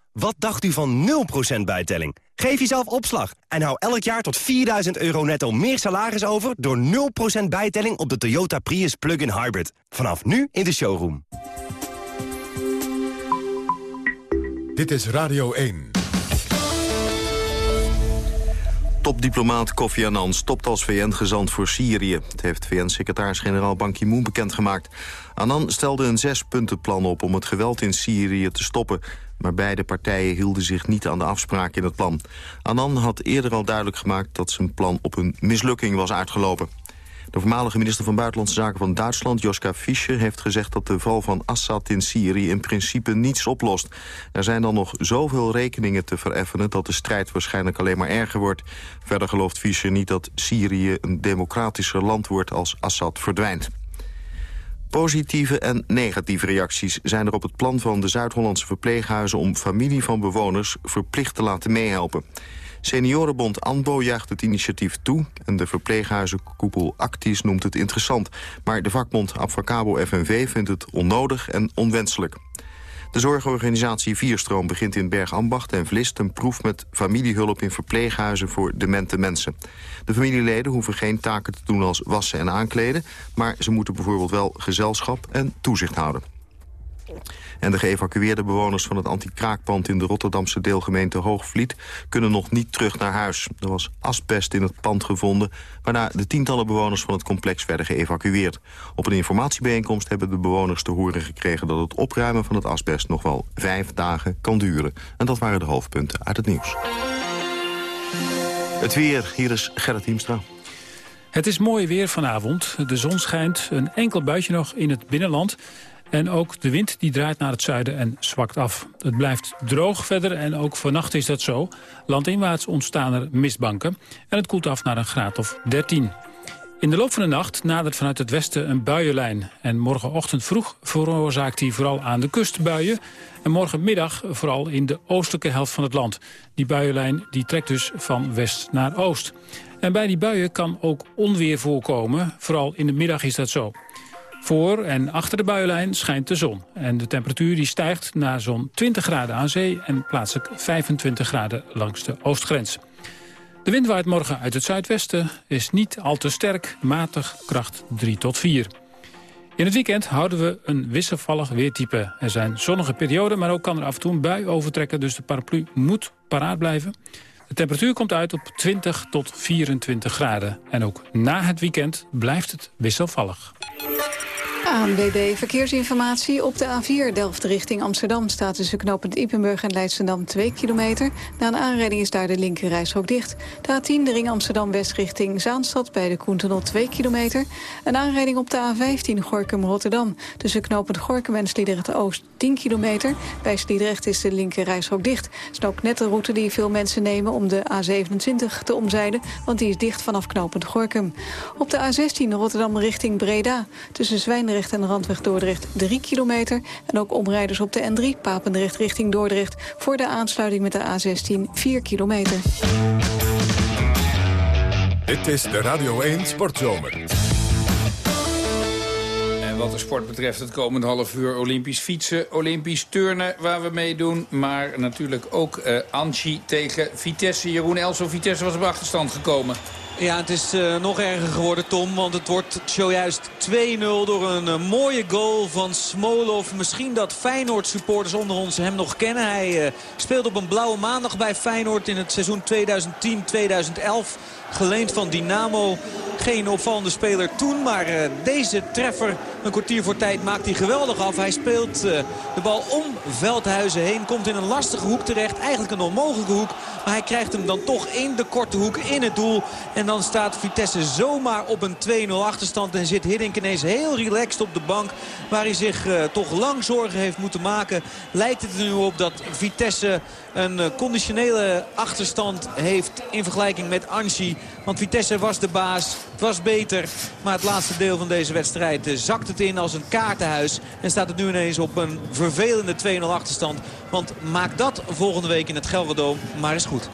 Speaker 23: Wat dacht u van 0% bijtelling? Geef jezelf opslag en hou elk jaar tot 4000 euro netto meer salaris over... door 0% bijtelling op de Toyota Prius Plug-in Hybrid. Vanaf nu in de showroom.
Speaker 1: Dit is Radio 1.
Speaker 4: Topdiplomaat Kofi Annan stopt als VN-gezant voor Syrië. Het heeft VN-secretaris-generaal Ban Ki-moon bekendgemaakt. Annan stelde een zespuntenplan op om het geweld in Syrië te stoppen. Maar beide partijen hielden zich niet aan de afspraak in het plan. Annan had eerder al duidelijk gemaakt dat zijn plan op een mislukking was uitgelopen. De voormalige minister van Buitenlandse Zaken van Duitsland, Joska Fischer... heeft gezegd dat de val van Assad in Syrië in principe niets oplost. Er zijn dan nog zoveel rekeningen te vereffenen... dat de strijd waarschijnlijk alleen maar erger wordt. Verder gelooft Fischer niet dat Syrië een democratischer land wordt... als Assad verdwijnt. Positieve en negatieve reacties zijn er op het plan van de Zuid-Hollandse verpleeghuizen... om familie van bewoners verplicht te laten meehelpen. Seniorenbond ANBO juicht het initiatief toe... en de verpleeghuizenkoepel Actis noemt het interessant. Maar de vakbond Abfacabo FNV vindt het onnodig en onwenselijk. De zorgorganisatie Vierstroom begint in Bergambacht en Vlist... een proef met familiehulp in verpleeghuizen voor demente mensen. De familieleden hoeven geen taken te doen als wassen en aankleden... maar ze moeten bijvoorbeeld wel gezelschap en toezicht houden. En de geëvacueerde bewoners van het anti-kraakpand in de Rotterdamse deelgemeente Hoogvliet kunnen nog niet terug naar huis. Er was asbest in het pand gevonden, waarna de tientallen bewoners van het complex werden geëvacueerd. Op een informatiebijeenkomst hebben de bewoners te horen gekregen dat het opruimen van het asbest nog wel vijf dagen kan duren. En dat waren de hoofdpunten uit het nieuws. Het weer, hier is Gerrit Hiemstra.
Speaker 24: Het is mooi weer vanavond. De zon schijnt, een enkel buitje nog in het binnenland.
Speaker 25: En ook de wind die draait naar het zuiden en zwakt af. Het blijft droog verder en ook vannacht is dat zo. Landinwaarts ontstaan er mistbanken en het koelt af naar een graad of 13. In de loop van de nacht nadert vanuit het westen een buienlijn. En morgenochtend vroeg veroorzaakt hij vooral aan de kust buien. En morgenmiddag vooral in de oostelijke helft van het land. Die buienlijn die trekt dus van west naar oost. En bij die buien kan ook onweer voorkomen. Vooral in de middag is dat zo. Voor en achter de buienlijn schijnt de zon. En de temperatuur die stijgt naar zo'n 20 graden aan zee... en plaatselijk 25 graden langs de oostgrens. De wind waait morgen uit het zuidwesten, is niet al te sterk, matig, kracht 3 tot 4. In het weekend houden we een wisselvallig weertype. Er zijn zonnige perioden, maar ook kan er af en toe een bui overtrekken... dus de paraplu moet paraat blijven. De temperatuur komt uit op 20 tot 24 graden. En ook na het weekend blijft het wisselvallig.
Speaker 26: ANWB Verkeersinformatie. Op de A4 Delft richting Amsterdam staat tussen knooppunt Ippenburg en Leidschendam 2 kilometer. Na een aanrijding is daar de linkerrijstrook dicht. De A10 de ring Amsterdam-West richting Zaanstad bij de Koentunnel 2 kilometer. Een aanrijding op de A15 Gorkum-Rotterdam. Tussen knooppunt Gorkum en Sliedrecht-Oost 10 kilometer. Bij Sliedrecht is de linkerrijstrook dicht. Het is ook net de route die veel mensen nemen om de A27 te omzeilen. Want die is dicht vanaf knooppunt Gorkum. Op de A16 Rotterdam richting Breda. Tussen En Randweg Dordrecht 3 kilometer. En ook omrijders op de N3 Papendrecht richting Dordrecht... voor de aansluiting met de A16 4 kilometer.
Speaker 1: Dit is de Radio 1 Sportzomer.
Speaker 3: En wat de sport betreft het komende half uur Olympisch fietsen, Olympisch turnen waar we meedoen. Maar natuurlijk ook uh, Anchi tegen Vitesse. Jeroen Elso, Vitesse was op achterstand gekomen.
Speaker 12: Ja, het is uh, nog erger geworden, Tom. Want het wordt zojuist 2-0 door een uh, mooie goal van Smolov. Misschien dat Feyenoord-supporters onder ons hem nog kennen. Hij uh, speelde op een blauwe maandag bij Feyenoord in het seizoen 2010-2011 geleend van Dynamo. Geen opvallende speler toen, maar uh, deze treffer een kwartier voor tijd maakt hij geweldig af. Hij speelt uh, de bal om Veldhuizen heen, komt in een lastige hoek terecht. Eigenlijk een onmogelijke hoek, maar hij krijgt hem dan toch in de korte hoek in het doel. En dan staat Vitesse zomaar op een 2-0 achterstand en zit Hiddink ineens heel relaxed op de bank. Waar hij zich uh, toch lang zorgen heeft moeten maken. Lijkt het er nu op dat Vitesse een conditionele achterstand heeft in vergelijking met Anchi. Want Vitesse was de baas, het was beter. Maar het laatste deel van deze wedstrijd eh, zakt het in als een kaartenhuis. En staat het nu ineens op een vervelende 2-0 achterstand. Want maak dat volgende week in het Gelderdoom maar eens goed.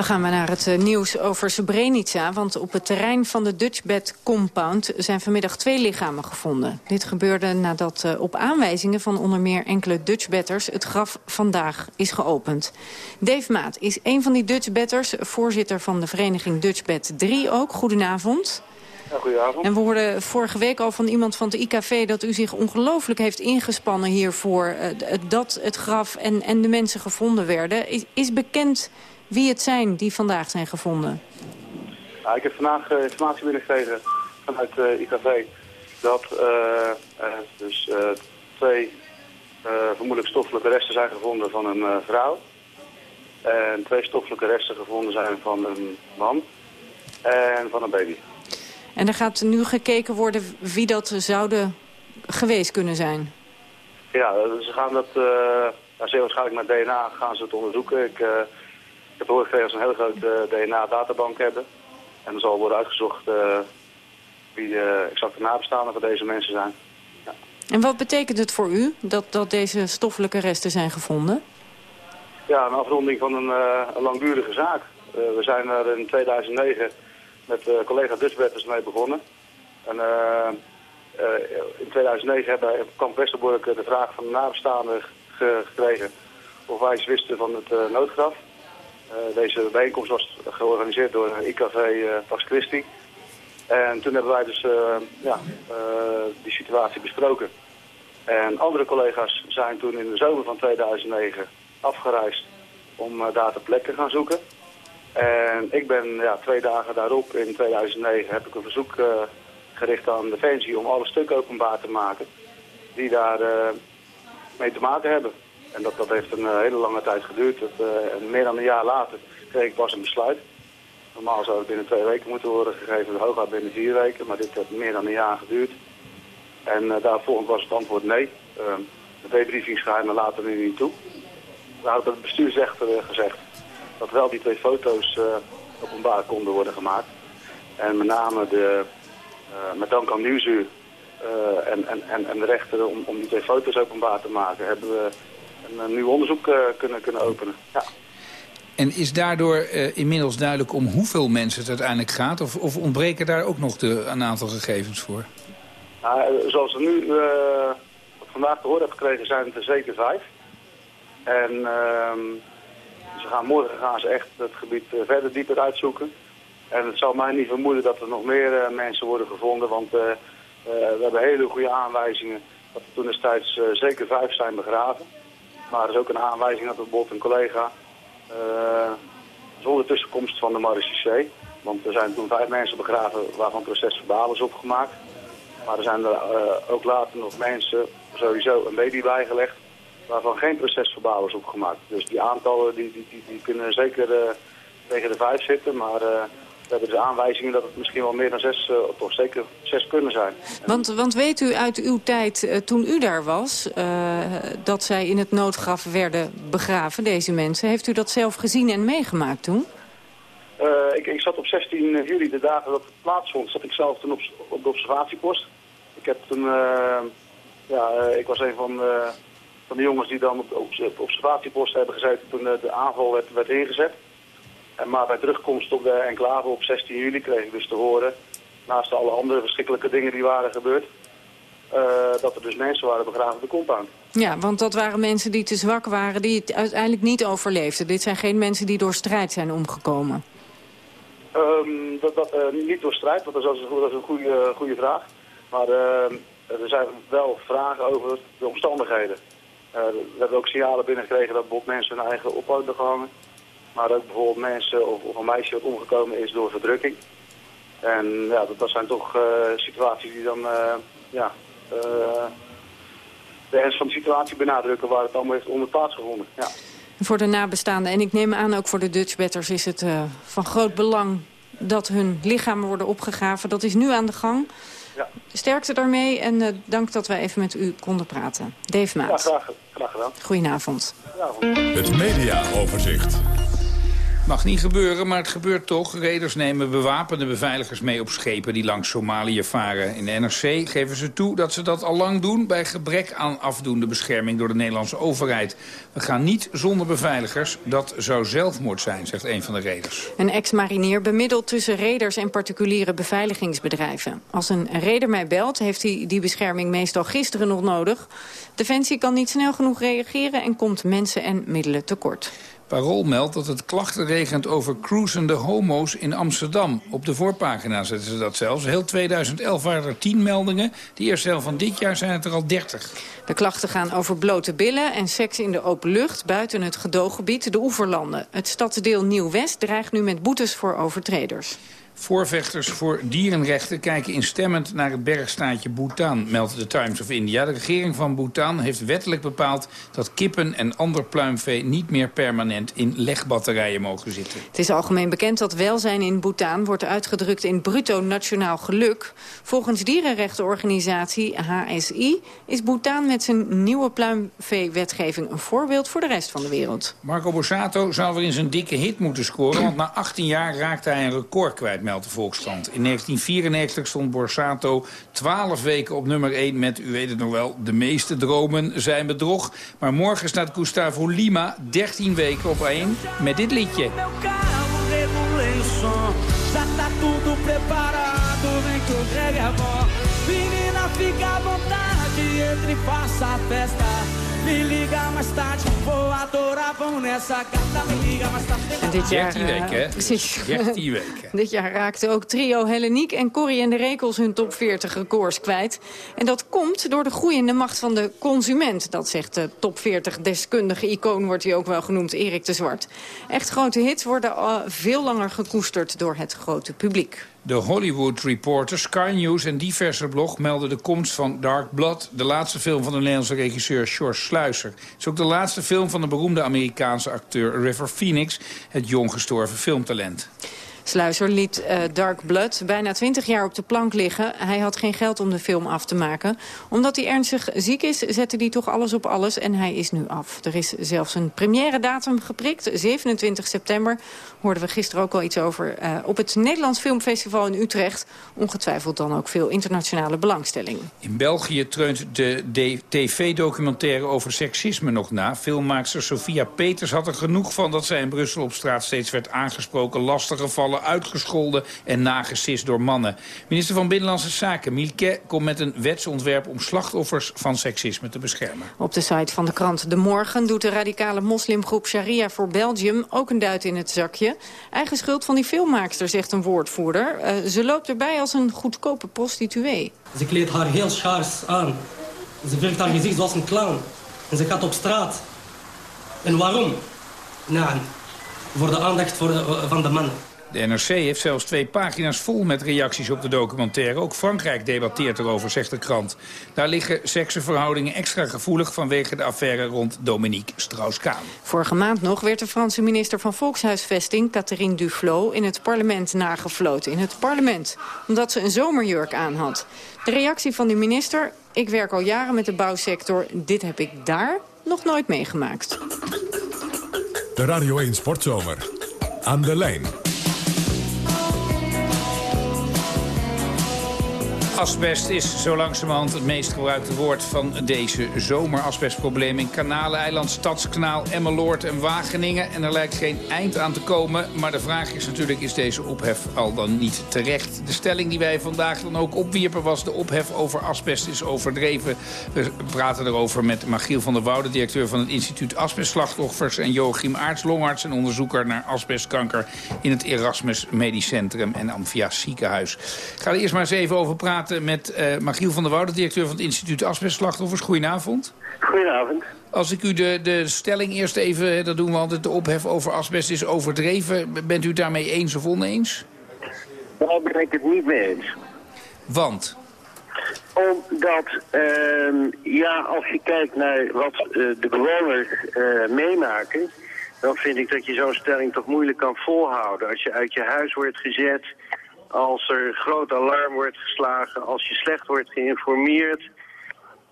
Speaker 9: Dan gaan we naar het uh, nieuws over Srebrenica. Want op het terrein van de Dutchbed Compound zijn vanmiddag twee lichamen gevonden. Dit gebeurde nadat uh, op aanwijzingen van onder meer enkele Dutchbetters... het graf vandaag is geopend. Dave Maat is een van die Dutchbetters, voorzitter van de vereniging Dutchbed 3 ook. Goedenavond.
Speaker 27: Ja, goedenavond.
Speaker 9: En we hoorden vorige week al van iemand van het IKV... dat u zich ongelooflijk heeft ingespannen hiervoor... Uh, dat het graf en, en de mensen gevonden werden. Is, is bekend wie het zijn die vandaag zijn gevonden.
Speaker 27: Ja, ik heb vandaag uh, informatie binnengekregen vanuit uh, eh, IKV dat uh, dus twee vermoedelijk stoffelijke resten zijn gevonden van een vrouw. En twee stoffelijke resten gevonden zijn van een man en van een baby.
Speaker 9: En er gaat nu gekeken worden wie dat zouden geweest kunnen zijn?
Speaker 27: Ja, ze gaan dat, uh, zeer waarschijnlijk met DNA gaan ze het onderzoeken. Ik, heb horen dat ze een heel grote DNA-databank hebben. En er zal worden uitgezocht uh, wie de exacte nabestaanden van deze mensen zijn.
Speaker 9: Ja. En wat betekent het voor u dat, dat deze stoffelijke resten zijn gevonden?
Speaker 27: Ja, een afronding van een, een langdurige zaak. We zijn er in 2009 met collega Dutchbetters mee begonnen. En in 2009 hebben wij op kamp Westerbork de vraag van de nabestaanden gekregen of wij iets wisten van het noodgraf. Eh, deze bijeenkomst was georganiseerd door IKV uh, Pax Christi. En toen hebben wij dus uh, ja, die situatie besproken. En andere collega's zijn toen in de zomer van 2009 afgereisd om daar ter plekke te gaan zoeken. En ik ben ja, twee dagen daarop, in 2009, heb ik een verzoek gericht aan Defensie om alle stukken openbaar te maken die daar mee te maken hebben. En dat, dat heeft een eh, hele lange tijd geduurd. Dat, eh, meer dan een jaar later kreeg ik pas een besluit. Normaal zou het binnen twee weken moeten worden gegeven, hooguit binnen vier weken. Maar dit heeft meer dan een jaar geduurd. En daarvolgens was het antwoord nee. de debriefingsgeheimen laten er niet toe. Daar had het bestuursrechter gezegd dat wel die twee foto's openbaar konden worden gemaakt. En met name de, met dank aan Nieuwsuur en, en, en de rechter om, om die twee foto's openbaar te maken, hebben we een, nieuw onderzoek kunnen, kunnen openen. Ja.
Speaker 3: En is daardoor uh, inmiddels duidelijk om hoeveel mensen het uiteindelijk gaat? Of, of ontbreken daar ook nog de, een aantal gegevens voor?
Speaker 27: Nou, zoals we nu vandaag te horen hebben gekregen, zijn het er zeker vijf. En uh, ze gaan, morgen gaan ze echt het gebied verder dieper uitzoeken. En het zal mij niet vermoeden dat er nog meer mensen worden gevonden, want we hebben hele goede aanwijzingen dat er toen destijds zeker vijf zijn begraven. Maar er is ook een aanwijzing dat bijvoorbeeld een collega uh, zonder tussenkomst van de marechaussee. Want er zijn toen vijf mensen begraven waarvan procesverbaal is opgemaakt. Maar er zijn er uh, ook later nog mensen, sowieso een baby bijgelegd, waarvan geen procesverbaal is opgemaakt. Dus die aantallen die, die, die, kunnen zeker uh, tegen de vijf zitten, maar we hebben dus aanwijzingen dat het misschien wel meer dan zes, uh, toch zeker zes kunnen zijn.
Speaker 9: Want, want weet u uit uw tijd, uh, toen u daar was, uh, dat zij in het noodgraf werden begraven, deze mensen? Heeft u dat zelf gezien en meegemaakt toen?
Speaker 27: Ik, ik, zat op 16 juli, de dagen dat het plaatsvond, zat ik zelf toen op, op de observatiepost. Ik heb toen, ja, ik was een van, van de jongens die dan op de observatiepost hebben gezeten toen de aanval werd, werd ingezet. Maar bij terugkomst op de enclave op 16 juli kreeg ik dus te horen, naast alle andere verschrikkelijke dingen die waren gebeurd, uh, dat er dus mensen waren begraven op de compound.
Speaker 9: Ja, want dat waren mensen die te zwak waren, die het uiteindelijk niet overleefden. Dit zijn geen mensen die door strijd zijn omgekomen.
Speaker 27: Um, dat, dat, uh, niet door strijd, want dat is, dat is een goede, goede vraag. Maar uh, er zijn wel vragen over de omstandigheden. we hebben ook signalen binnengekregen dat bijvoorbeeld mensen hun eigen op hadden gehangen. Maar ook bijvoorbeeld mensen of, of een meisje dat omgekomen is door verdrukking. En ja, dat, dat zijn toch uh, situaties die dan uh, ja, uh, de ernst van de situatie benadrukken waar het allemaal heeft onder plaatsgevonden. Ja.
Speaker 9: Voor de nabestaanden en ik neem aan ook voor de Dutch Betters is het van groot belang dat hun lichamen worden opgegraven. Dat is nu aan de gang. Ja. Sterkte daarmee en dank dat wij even met u konden praten. Dave Maat.
Speaker 27: Ja, graag, graag gedaan.
Speaker 9: Goedenavond.
Speaker 1: Het mediaoverzicht.
Speaker 3: Mag niet gebeuren, maar het gebeurt toch. Reders nemen bewapende beveiligers mee op schepen die langs Somalië varen. In de NRC geven ze toe dat ze dat al lang doen... bij gebrek aan afdoende bescherming door de Nederlandse overheid. We gaan niet zonder beveiligers. Dat zou zelfmoord zijn, zegt een van de reders.
Speaker 9: Een ex-marinier bemiddelt tussen reders en particuliere beveiligingsbedrijven. Als een reder mij belt, heeft hij die bescherming meestal gisteren nog nodig. Defensie kan niet snel genoeg reageren en komt mensen en middelen tekort.
Speaker 3: Parool meldt dat het klachten regent over cruisende homo's in Amsterdam. Op de voorpagina zetten ze dat zelfs. Heel 2011 waren er 10 meldingen. De eerste helft van dit jaar zijn het er al 30.
Speaker 9: De klachten gaan over blote billen en seks in de open lucht... buiten het gedooggebied, de oeverlanden. Het stadsdeel Nieuw-West dreigt nu met boetes voor overtreders.
Speaker 3: Voorvechters voor dierenrechten kijken instemmend naar het bergstaatje Bhutan, meldt de Times of India. De regering van Bhutan heeft wettelijk bepaald dat kippen en ander pluimvee niet meer permanent in legbatterijen mogen zitten.
Speaker 9: Het is algemeen bekend dat welzijn in Bhutan wordt uitgedrukt in bruto nationaal geluk. Volgens dierenrechtenorganisatie HSI is Bhutan met zijn nieuwe pluimveewetgeving een voorbeeld voor de rest van de wereld.
Speaker 3: Marco Borsato zou weer in zijn dikke hit moeten scoren, want na 18 jaar raakte hij een record kwijt meldt de Volkskrant. In 1994 stond Borsato 12 weken op nummer 1 met, u weet het nog wel, de meeste dromen zijn bedrog. Maar morgen staat Gustavo Lima 13 weken op 1 met dit liedje. Menina, à vontade, entre faça a festa. Me liga mais tarde, vou adorar, vamos nessa gata. Me liga mais tarde. Dit jaar, 13 weken, hè? Precies. [laughs] 13 weken. [laughs]
Speaker 9: Dit jaar raakte ook trio Helleniek en Corrie en de Rekels hun top 40 records kwijt. En dat komt door de groeiende macht van de consument. Dat zegt de top 40 deskundige icoon, wordt hij ook wel genoemd, Erik de Zwart. Echt grote hits worden al veel langer gekoesterd door het grote publiek.
Speaker 3: De Hollywood Reporter, Sky News en diverse blog melden de komst van Dark Blood... de laatste film van de Nederlandse regisseur George Sluiser. Het is ook de laatste film van de beroemde Amerikaanse acteur River Phoenix... het jong gestorven filmtalent.
Speaker 9: Sluizer liet uh, Dark Blood bijna 20 jaar op de plank liggen. Hij had geen geld om de film af te maken. Omdat hij ernstig ziek is, zette hij toch alles op alles en hij is nu af. Er is zelfs een première datum geprikt, 27 september. Hoorden we gisteren ook al iets over uh, op het Nederlands Filmfestival in Utrecht. Ongetwijfeld dan ook veel internationale belangstelling.
Speaker 3: In België treunt de tv-documentaire over seksisme nog na. Filmmaakster Sophia Peters had er genoeg van dat zij in Brussel op straat steeds werd aangesproken, lastiggevallen, uitgescholden en nagesist door mannen. Minister van Binnenlandse Zaken Milke komt met een wetsontwerp om slachtoffers van seksisme te beschermen.
Speaker 9: Op de site van de krant De Morgen doet de radicale moslimgroep Sharia voor Belgium ook een duit in het zakje. Eigen schuld van die filmmaakster, zegt een woordvoerder. Uh, ze loopt erbij als een goedkope prostituee.
Speaker 28: Ze kleedt haar heel schaars aan. Ze vergt haar gezicht zoals een clown. En ze gaat op straat. En waarom? Nou, voor de aandacht voor de, van de mannen.
Speaker 3: De NRC heeft zelfs twee pagina's vol met reacties op de documentaire. Ook Frankrijk debatteert erover, zegt de krant. Daar liggen seksenverhoudingen extra gevoelig... vanwege de affaire rond Dominique Strauss-Kaan.
Speaker 9: Vorige maand nog werd de Franse minister van Volkshuisvesting... Catherine Duflo in het parlement nagefloten. In het parlement, omdat ze een zomerjurk aan had. De reactie van de minister... ik werk al jaren met de bouwsector, dit heb ik daar nog nooit meegemaakt.
Speaker 1: De Radio 1 Sportzomer. Aan de lijn
Speaker 3: Asbest is zo langzamerhand het meest gebruikte woord van deze zomer. Asbestprobleem in Kanalen, Eiland, Stadskanaal, Emmeloord en Wageningen. En er lijkt geen eind aan te komen. Maar de vraag is natuurlijk, is deze ophef al dan niet terecht? De stelling die wij vandaag dan ook opwierpen was... de ophef over asbest is overdreven. We praten erover met Magiel van der Woude, directeur van het instituut Asbestslachtoffers... en Joachim Aarts, longarts en onderzoeker naar asbestkanker... in het Erasmus Medisch Centrum en Amphia Ziekenhuis. Ik ga er eerst maar eens even over praten met uh, Magiel van der Woude, directeur van het instituut Asbestslachtoffers. Goedenavond.
Speaker 29: Goedenavond.
Speaker 3: Als ik u de, de stelling eerst even, dat doen we altijd, de ophef over asbest is overdreven. Bent u het daarmee eens of oneens?
Speaker 29: Daar ben ik het niet mee eens.
Speaker 3: Want?
Speaker 29: Omdat, uh, ja, als je kijkt naar wat uh, de bewoners uh, meemaken... dan vind ik dat je zo'n stelling toch moeilijk kan volhouden. Als je uit je huis wordt gezet als er groot alarm wordt geslagen, als je slecht wordt geïnformeerd...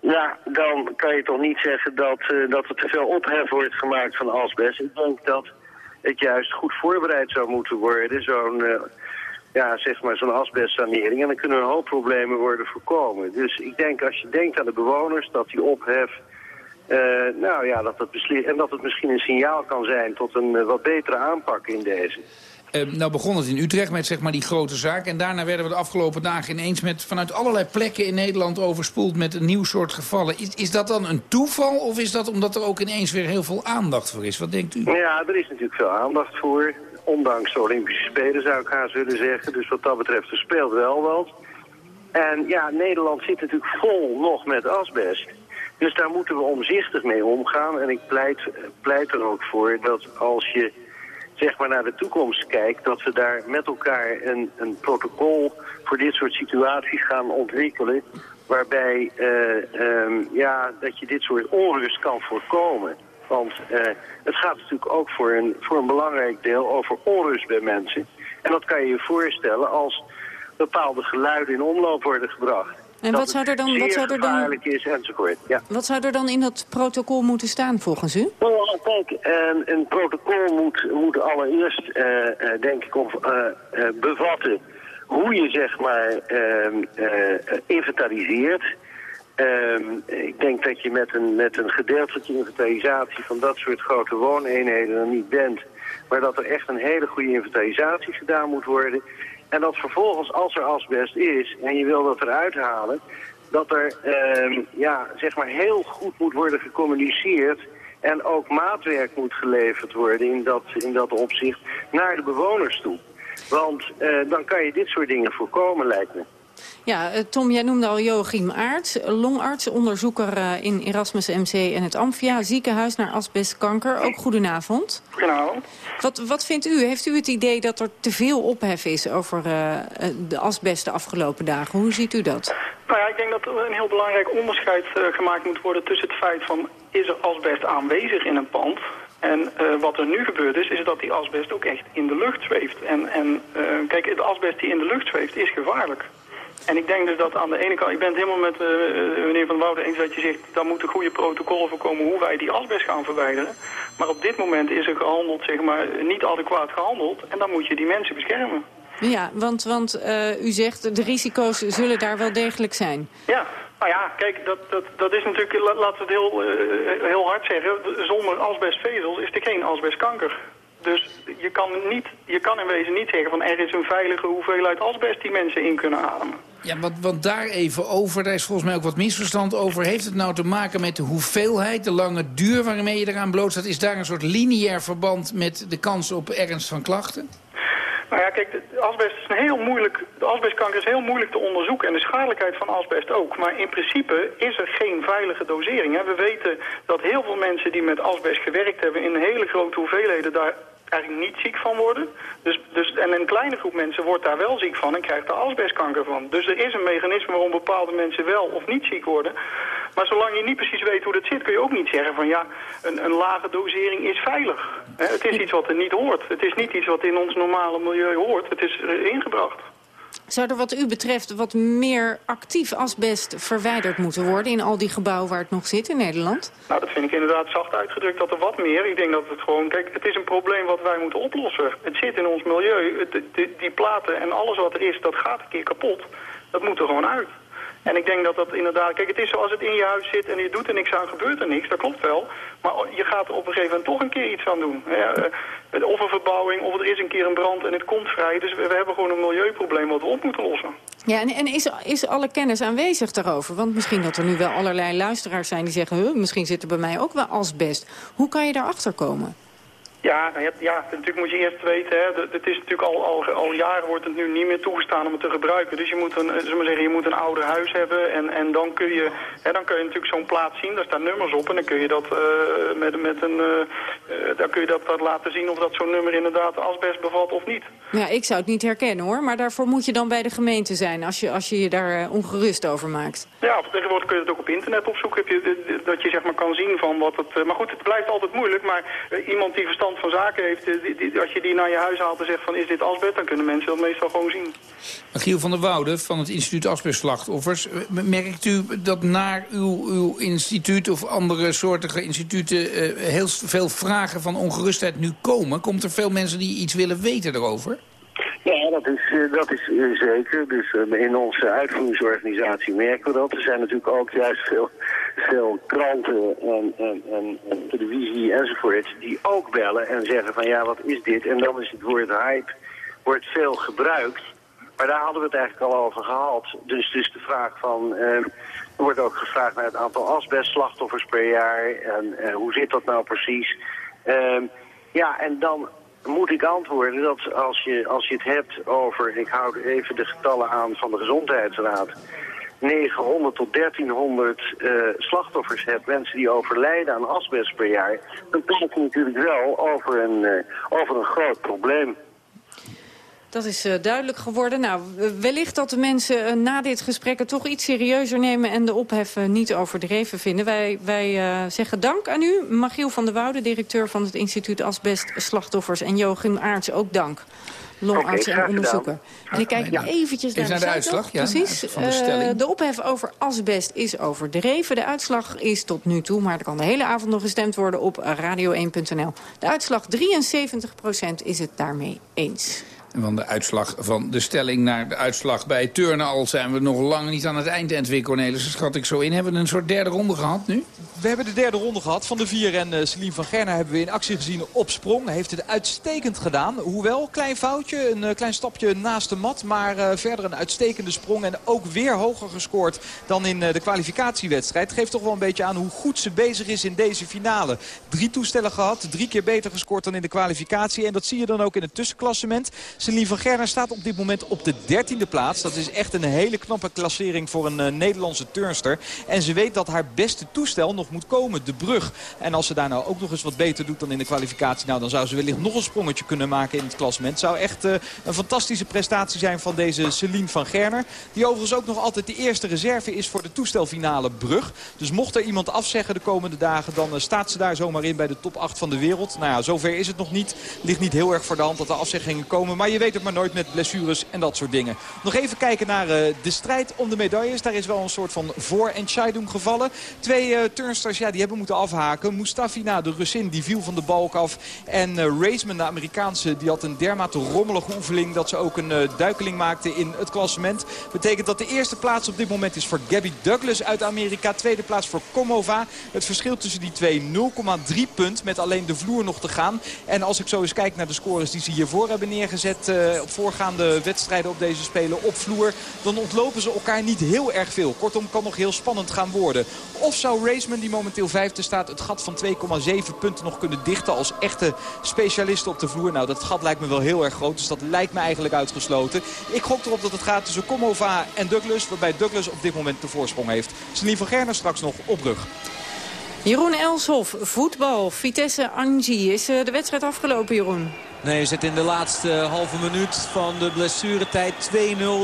Speaker 29: Ja, dan kan je toch niet zeggen dat, uh, dat er te veel ophef wordt gemaakt van asbest. Ik denk dat het juist goed voorbereid zou moeten worden, zo'n uh, ja, zeg maar zo'n asbestsanering. En dan kunnen een hoop problemen worden voorkomen. Dus ik denk als je denkt aan de bewoners, dat die ophef... Uh, nou ja, dat het en dat het misschien een signaal kan zijn tot een wat betere aanpak in deze.
Speaker 3: Uh, nou begon het in Utrecht met zeg maar, die grote zaak. En daarna werden we de afgelopen dagen ineens met vanuit allerlei plekken in Nederland overspoeld met een nieuw soort gevallen. Is, is dat dan een toeval of is dat omdat er ook ineens weer heel veel aandacht voor is? Wat denkt u?
Speaker 29: Ja, er is natuurlijk veel aandacht voor. Ondanks de Olympische Spelen zou ik haast willen zeggen. Dus wat dat betreft, er speelt wel wat. En ja, Nederland zit natuurlijk vol nog met asbest. Dus daar moeten we omzichtig mee omgaan. En ik pleit, pleit er ook voor dat als je zeg maar naar de toekomst kijkt, dat we daar met elkaar een, een protocol voor dit soort situaties gaan ontwikkelen. Waarbij uh, um, ja, dat je dit soort onrust kan voorkomen. Want uh, het gaat natuurlijk ook voor een, voor een belangrijk deel over onrust bij mensen. En dat kan je je voorstellen als bepaalde geluiden in omloop worden gebracht.
Speaker 9: En wat zou er dan, wat zou er dan,
Speaker 29: is enzovoort. Ja.
Speaker 9: Wat zou er dan in dat protocol moeten staan volgens u?
Speaker 29: Nou, kijk, een, een protocol moet, moet allereerst, uh, uh, denk ik, of, uh, bevatten hoe je zeg maar ehm, inventariseert. Um, ik denk dat je met een, met een gedeeltelijke inventarisatie van dat soort grote wooneenheden er niet bent. Maar dat er echt een hele goede inventarisatie gedaan moet worden. En dat vervolgens, als er asbest is en je wil dat eruit halen... dat er uh, ja, zeg maar heel goed moet worden gecommuniceerd... en ook maatwerk moet geleverd worden in dat, in dat opzicht naar de bewoners toe. Want uh, dan kan je dit soort dingen voorkomen, lijkt me.
Speaker 9: Ja, eh, Tom, jij noemde al Joachim Aert, longarts, onderzoeker uh, in Erasmus MC en het Amphia ziekenhuis naar asbestkanker. Ook goedenavond.
Speaker 30: Goedenavond.
Speaker 9: Wat, wat vindt u? Heeft u het idee dat er te veel ophef is over uh, de asbest de afgelopen dagen? Hoe ziet u dat?
Speaker 30: Nou ja, ik denk dat er een heel belangrijk onderscheid uh, gemaakt moet worden tussen het feit van is er asbest aanwezig in een pand En wat er nu gebeurd is, is dat die asbest ook echt in de lucht zweeft. En, en kijk, de asbest die in de lucht zweeft is gevaarlijk. En ik denk dus dat aan de ene kant, ik ben het helemaal met uh, meneer Van Wouden eens dat je zegt, dan moeten goede protocollen voorkomen hoe wij die asbest gaan verwijderen. Maar op dit moment is er gehandeld, zeg maar, niet adequaat gehandeld. En dan moet je die mensen beschermen.
Speaker 9: Ja, want, want uh, u zegt de risico's zullen daar wel degelijk zijn.
Speaker 30: Ja, nou ja, kijk, dat, dat, dat is natuurlijk, laten we het heel, uh, heel hard zeggen, zonder asbestvezels is er geen asbestkanker. Dus je kan, niet, je kan in wezen niet zeggen van er is een veilige hoeveelheid asbest die mensen in kunnen ademen.
Speaker 3: Ja, want, want daar even over, daar is volgens mij ook wat misverstand over. Heeft het nou te maken met de hoeveelheid, de lange duur waarmee je eraan bloot staat? Is daar een soort lineair verband met de kans op ernst van klachten?
Speaker 30: Nou ja, kijk, de asbest is een heel moeilijk, de asbestkanker is heel moeilijk te onderzoeken en de schadelijkheid van asbest ook. Maar in principe is er geen veilige dosering. Hè. We weten dat heel veel mensen die met asbest gewerkt hebben in hele grote hoeveelheden daar eigenlijk niet ziek van worden. Dus, dus, en een kleine groep mensen wordt daar wel ziek van en krijgt er asbestkanker van. Dus er is een mechanisme waarom bepaalde mensen wel of niet ziek worden. Maar zolang je niet precies weet hoe dat zit, kun je ook niet zeggen van ja, een, een lage dosering is veilig. het is iets wat er niet hoort. Het is niet iets wat in ons normale milieu hoort. Het is ingebracht.
Speaker 9: Zou er wat u betreft wat meer actief asbest verwijderd moeten worden... in al die gebouwen waar het nog zit in Nederland?
Speaker 30: Nou, dat vind ik inderdaad zacht uitgedrukt dat er wat meer. Ik denk dat het gewoon... Kijk, het is een probleem wat wij moeten oplossen. Het zit in ons milieu. die, die platen en alles wat er is, dat gaat een keer kapot. Dat moet er gewoon uit. En ik denk dat dat inderdaad... Kijk, het is zoals het in je huis zit en je doet er niks aan, gebeurt er niks. Dat klopt wel. Maar je gaat er op een gegeven moment toch een keer iets aan doen. Eh, of een verbouwing, of er is een keer een brand en het komt vrij. Dus we, we hebben gewoon een milieuprobleem wat we op moeten lossen.
Speaker 9: Ja, en, en is, is alle kennis aanwezig daarover? Want misschien dat er nu wel allerlei luisteraars zijn die zeggen... Huh, misschien zit er bij mij ook wel asbest. Hoe kan je daarachter komen?
Speaker 30: Ja, nou ja, natuurlijk moet je eerst weten, hè, het is natuurlijk al, al, al jaren wordt het nu niet meer toegestaan om het te gebruiken. Dus je moet een, eh, maar zeggen, je moet een ouder huis hebben en, en dan, kun je, hè, dan kun je natuurlijk zo'n plaat zien, daar staan nummers op en dan kun je dat, uh, met, met een, uh, dan kun je dat, dat laten zien of dat zo'n nummer inderdaad asbest bevat of niet.
Speaker 9: Ja, ik zou het niet herkennen hoor, maar daarvoor moet je dan bij de gemeente zijn als je als je, je daar ongerust over maakt.
Speaker 30: Ja, tegenwoordig kun je het ook op internet opzoeken, heb je, dat je zeg maar kan zien van wat het, maar goed, het blijft altijd moeilijk, maar iemand die verstand van zaken heeft, eh, die, die, als je die naar je huis haalt en zegt van is dit asbest, dan kunnen mensen dat meestal gewoon zien.
Speaker 3: Giel van der Woude van het instituut Asbestslachtoffers. Eh, merkt u dat naar uw, uw instituut of andere soortige instituten uh, heel veel vragen van ongerustheid nu komen? Komt er veel mensen die iets willen weten erover?
Speaker 29: Ja, dat is, dat is zeker. Dus in onze uitvoeringsorganisatie merken we dat. Er zijn natuurlijk ook juist veel veel kranten en, en, en, en, televisie enzovoort die ook bellen en zeggen van ja, wat is dit? En dan is het woord hype wordt veel gebruikt. Maar daar hadden we het eigenlijk al over gehad. Dus, dus de vraag van, uh, er wordt ook gevraagd naar het aantal asbestslachtoffers per jaar. En uh, hoe zit dat nou precies? Uh, ja, en dan moet ik antwoorden dat als je, als je het hebt over, ik hou even de getallen aan van de Gezondheidsraad... 900 tot 1300 uh, eh, slachtoffers hebt, mensen die overlijden aan asbest per jaar, dan praat je natuurlijk wel over een, uh, over een groot probleem.
Speaker 9: Dat is uh, duidelijk geworden. Nou, wellicht dat de mensen na dit gesprek het toch iets serieuzer nemen... en de ophef niet overdreven vinden. Wij, wij zeggen dank aan u. Magiel van der Woude, directeur van het instituut Asbest Slachtoffers... en Joachim Aarts, ook dank longarts en onderzoeker. En ik kijk ja. eventjes naar,
Speaker 3: naar de, uitslag. Ja,
Speaker 9: Precies. Van de, stelling. Uh, de ophef over asbest is overdreven. De uitslag is tot nu toe, maar er kan de hele avond nog gestemd worden op radio1.nl. De uitslag 73% is het daarmee eens.
Speaker 3: En van de uitslag van de stelling naar de uitslag bij turnen al zijn we nog lang niet aan het eind, Entwee Cornelis. schat ik zo in. Hebben we een soort derde ronde gehad nu?
Speaker 12: We hebben de derde ronde gehad van de vier. En uh, Celine van Gerner hebben we in actie gezien op sprong. Heeft het uitstekend gedaan. Hoewel, klein foutje, een uh, klein stapje naast de mat. Maar uh, verder een uitstekende sprong. En ook weer hoger gescoord dan in de kwalificatiewedstrijd. Geeft toch wel een beetje aan hoe goed ze bezig is in deze finale. Drie toestellen gehad, drie keer beter gescoord dan in de kwalificatie. En dat zie je dan ook in het tussenklassement. Celine van Gerner staat op dit moment op de dertiende plaats. Dat is echt een hele knappe klassering voor een uh, Nederlandse turnster. En ze weet dat haar beste toestel nog moet komen, de brug. En als ze daar nou ook nog eens wat beter doet dan in de kwalificatie... Nou, dan zou ze wellicht nog een sprongetje kunnen maken in het klassement. zou echt uh, een fantastische prestatie zijn van deze Celine van Gerner. Die overigens ook nog altijd de eerste reserve is voor de toestelfinale brug. Dus mocht er iemand afzeggen de komende dagen... dan uh, staat ze daar zomaar in bij de top 8 van de wereld. Nou ja, zover is het nog niet. Ligt niet heel erg voor de hand dat er afzeggingen komen. Maar je weet het maar nooit met blessures en dat soort dingen. Nog even kijken naar uh, de strijd om de medailles. Daar is wel een soort van voor- en Shaidum gevallen. Twee uh, turnsters ja, die hebben moeten afhaken. Mustafina, de Russin, die viel van de balk af. En uh, Raceman, de Amerikaanse, die had een dermate rommelige oefening... dat ze ook een duikeling maakte in het klassement. Betekent dat de eerste plaats op dit moment is voor Gabby Douglas uit Amerika. Tweede plaats voor Komova. Het verschil tussen die twee 0,3 punt met alleen de vloer nog te gaan. En als ik zo eens kijk naar de scores die ze hiervoor hebben neergezet... Uh, op voorgaande wedstrijden op deze spelen op vloer... dan ontlopen ze elkaar niet heel erg veel. Kortom, kan nog heel spannend gaan worden. Of zou Raceman, die momenteel vijfde staat... het gat van 2,7 punten nog kunnen dichten als echte specialisten op de vloer? Nou, dat gat lijkt me wel heel erg groot, dus dat lijkt me eigenlijk uitgesloten. Ik gok erop dat het gaat tussen Komova en Douglas... waarbij Douglas op dit moment de voorsprong heeft. Celine van Gerner straks nog op brug.
Speaker 9: Jeroen Elshoff, voetbal. Vitesse Angie. Is de wedstrijd afgelopen, Jeroen?
Speaker 12: Nee, zitten in de laatste halve minuut van de blessuretijd. 2-0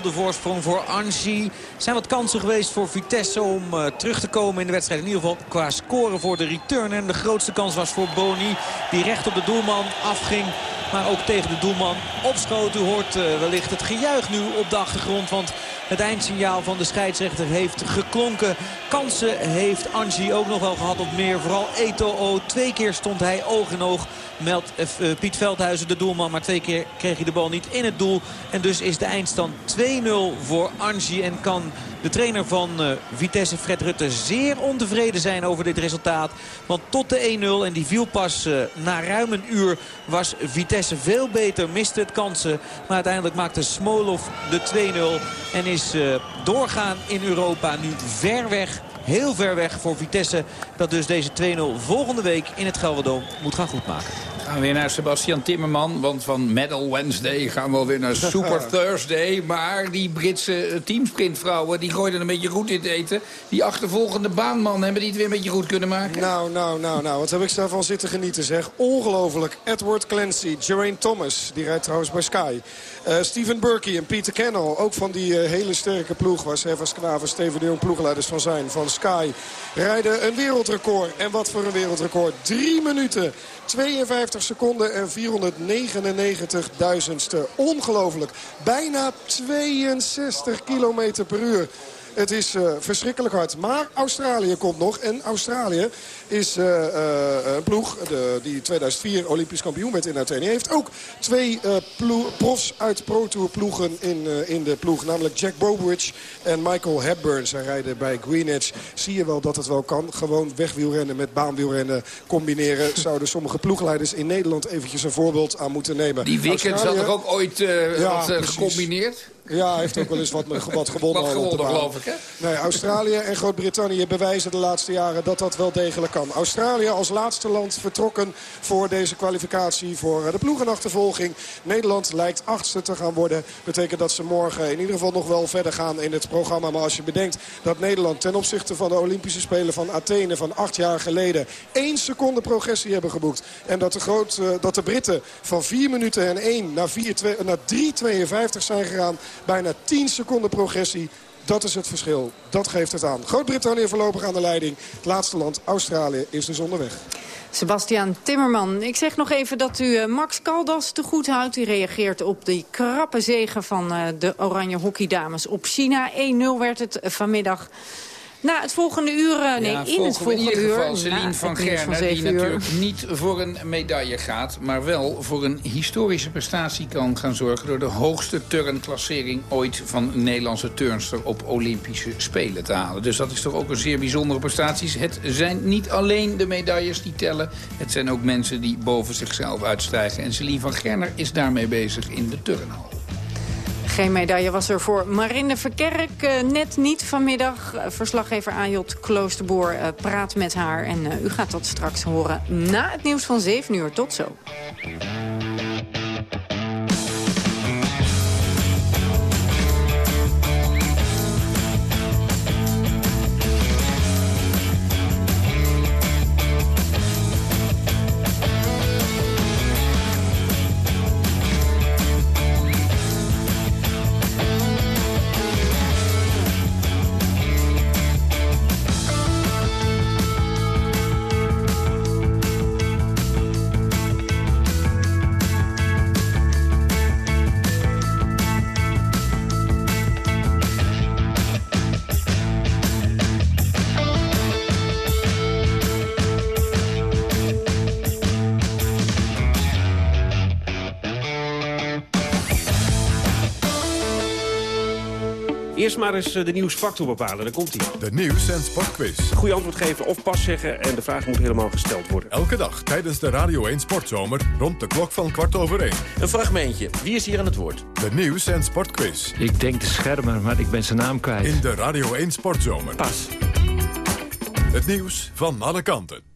Speaker 12: de voorsprong voor Angie. Zijn wat kansen geweest voor Vitesse om uh, terug te komen in de wedstrijd. In ieder geval qua scoren voor de return. En de grootste kans was voor Boni. Die recht op de doelman afging. Maar ook tegen de doelman opschoot. U hoort wellicht het gejuich nu op de achtergrond. Want het eindsignaal van de scheidsrechter heeft geklonken. Kansen heeft Angie ook nog wel gehad op meer. Vooral Eto'o. Twee keer stond hij oog in oog. Meldt uh, Piet Veldhuizen de doelman. Maar twee keer kreeg hij de bal niet in het doel. En dus is de eindstand 2-0 voor Angie. En kan de trainer van uh, Vitesse, Fred Rutte, zeer ontevreden zijn over dit resultaat. Want tot de 1-0, en die viel pas uh, na ruim een uur, was Vitesse veel beter. Miste het kansen. Maar uiteindelijk maakte Smolov de 2-0. En is uh, doorgaan in Europa nu ver weg heel ver weg voor Vitesse. Dat dus deze 2-0 volgende week in het Gelderdoom moet gaan goedmaken.
Speaker 3: Gaan we weer naar Sebastian Timmerman. Want van Medal Wednesday gaan we weer naar Super [laughs] Thursday. Maar die Britse teamsprintvrouwen die gooiden een beetje goed in het eten. Die achtervolgende baanman hebben die het weer een beetje goed kunnen maken?
Speaker 11: Nou, nou, nou, nou. Wat heb ik daarvan zitten genieten zeg. Ongelooflijk. Edward Clancy, Geraint Thomas. Die rijdt trouwens bij Sky. Uh, Steven Burkey en Peter Kennel. Ook van die uh, hele sterke ploeg. Waar Servas Knaven, Steven de Jong ploegleiders van zijn. Van Sky. Rijden een wereldrecord. En wat voor een wereldrecord. 3 minuten. 52 seconden en 499 duizendste. Ongelooflijk. Bijna 62 kilometer per uur. Het is uh, verschrikkelijk hard. Maar Australië komt nog. En Australië is uh, uh, een ploeg de, die 2004 Olympisch kampioen werd in Athene. Heeft ook twee profs uit Pro Tour ploegen in, in de ploeg. Namelijk Jack Bobridge en Michael Hepburn. Zij rijden bij Greenwich. Zie je wel dat het wel kan. Gewoon wegwielrennen met baanwielrennen combineren. [laughs] Zouden sommige ploegleiders in Nederland eventjes een voorbeeld aan moeten nemen.
Speaker 3: Die Wickens had er ook ooit ja, wat, gecombineerd?
Speaker 11: Ja, hij heeft ook wel eens wat, wat gewonnen.
Speaker 3: Wat gewonnen, geloof ik, hè?
Speaker 11: Nee, Australië en Groot-Brittannië bewijzen de laatste jaren dat dat wel degelijk kan. Australië als laatste land vertrokken voor deze kwalificatie voor de ploegenachtervolging. Nederland lijkt achtste te gaan worden. Betekent dat ze morgen in ieder geval nog wel verder gaan in het programma. Maar als je bedenkt dat Nederland ten opzichte van de Olympische Spelen van Athene van acht jaar geleden... één seconde progressie hebben geboekt. En dat de, groot, uh, dat de Britten van 4 minuten en 1 naar, 4, 2, naar 3,52 zijn gegaan bijna 10 seconden progressie. Dat is het verschil. Dat geeft het aan. Groot-Brittannië voorlopig aan de leiding. Het laatste land, Australië, is dus onderweg.
Speaker 9: Sebastian Timmerman, ik zeg nog even dat u uh, Max Caldas te goed houdt. Die reageert op die krappe zegen van uh, de Oranje Hockeydames op China. 1-0 werd het uh, vanmiddag. Na het volgende uur, nee, ja, in het volgende
Speaker 3: in ieder
Speaker 9: uur.
Speaker 3: geval Celine van Gerner, die uur. natuurlijk niet voor een medaille gaat... maar wel voor een historische prestatie kan gaan zorgen... door de hoogste turnklassering ooit van een Nederlandse turnster... op Olympische Spelen te halen. Dus dat is toch ook een zeer bijzondere prestatie. Het zijn niet alleen de medailles die tellen... het zijn ook mensen die boven zichzelf uitstijgen. En Celine van Gerner is daarmee bezig in de turnhal.
Speaker 9: Geen medaille was er voor Marine Verkerk. Uh, net niet vanmiddag. Uh, verslaggever Ajot Kloosterboer uh, praat met haar. En u gaat dat straks horen na het nieuws van 7 uur. Tot zo.
Speaker 31: Eerst maar eens de nieuwsfactor bepalen. Daar komt hij.
Speaker 1: De nieuws- en sportquiz.
Speaker 31: Goede antwoord geven of pas zeggen en de vraag moet helemaal gesteld worden.
Speaker 1: Elke dag tijdens de Radio 1 Sportzomer rond de klok van kwart over één.
Speaker 32: Een fragmentje. Wie is hier aan het woord?
Speaker 1: De nieuws- en sportquiz.
Speaker 6: Ik denk de schermer, maar ik ben zijn naam kwijt.
Speaker 1: In de Radio 1 Sportzomer.
Speaker 6: Pas.
Speaker 1: Het nieuws van alle kanten.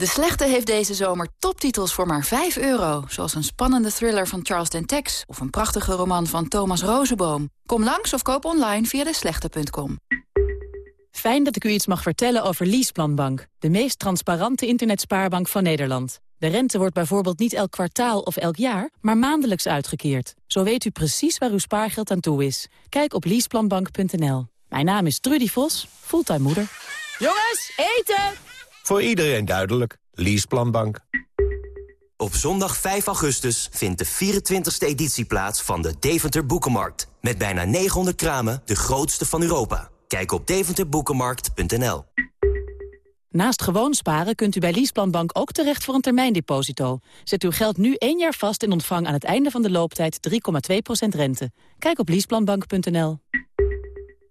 Speaker 24: De Slechte heeft deze zomer toptitels voor maar 5 euro. Zoals een spannende thriller van Charles Dentex... of een prachtige roman van Thomas Rozenboom. Kom langs of koop online via deslechte.com.
Speaker 33: Fijn dat ik u iets mag vertellen over Leaseplanbank. De meest transparante internetspaarbank van Nederland. De rente wordt bijvoorbeeld niet elk kwartaal of elk jaar, maar maandelijks uitgekeerd. Zo weet u precies waar uw spaargeld aan toe is. Kijk op leaseplanbank.nl. Mijn naam is Trudy Vos, fulltime moeder.
Speaker 34: Jongens, eten!
Speaker 21: Voor iedereen duidelijk. Leaseplanbank.
Speaker 23: Op zondag 5 augustus vindt de 24e editie plaats van de Deventer Boekenmarkt. Met bijna 900 kramen, de grootste van Europa. Kijk op deventerboekenmarkt.nl.
Speaker 33: Naast gewoon sparen kunt u bij Leaseplanbank ook terecht voor een termijndeposito. Zet uw geld nu één jaar vast en ontvang aan het einde van de looptijd 3,2% rente. Kijk op leaseplanbank.nl.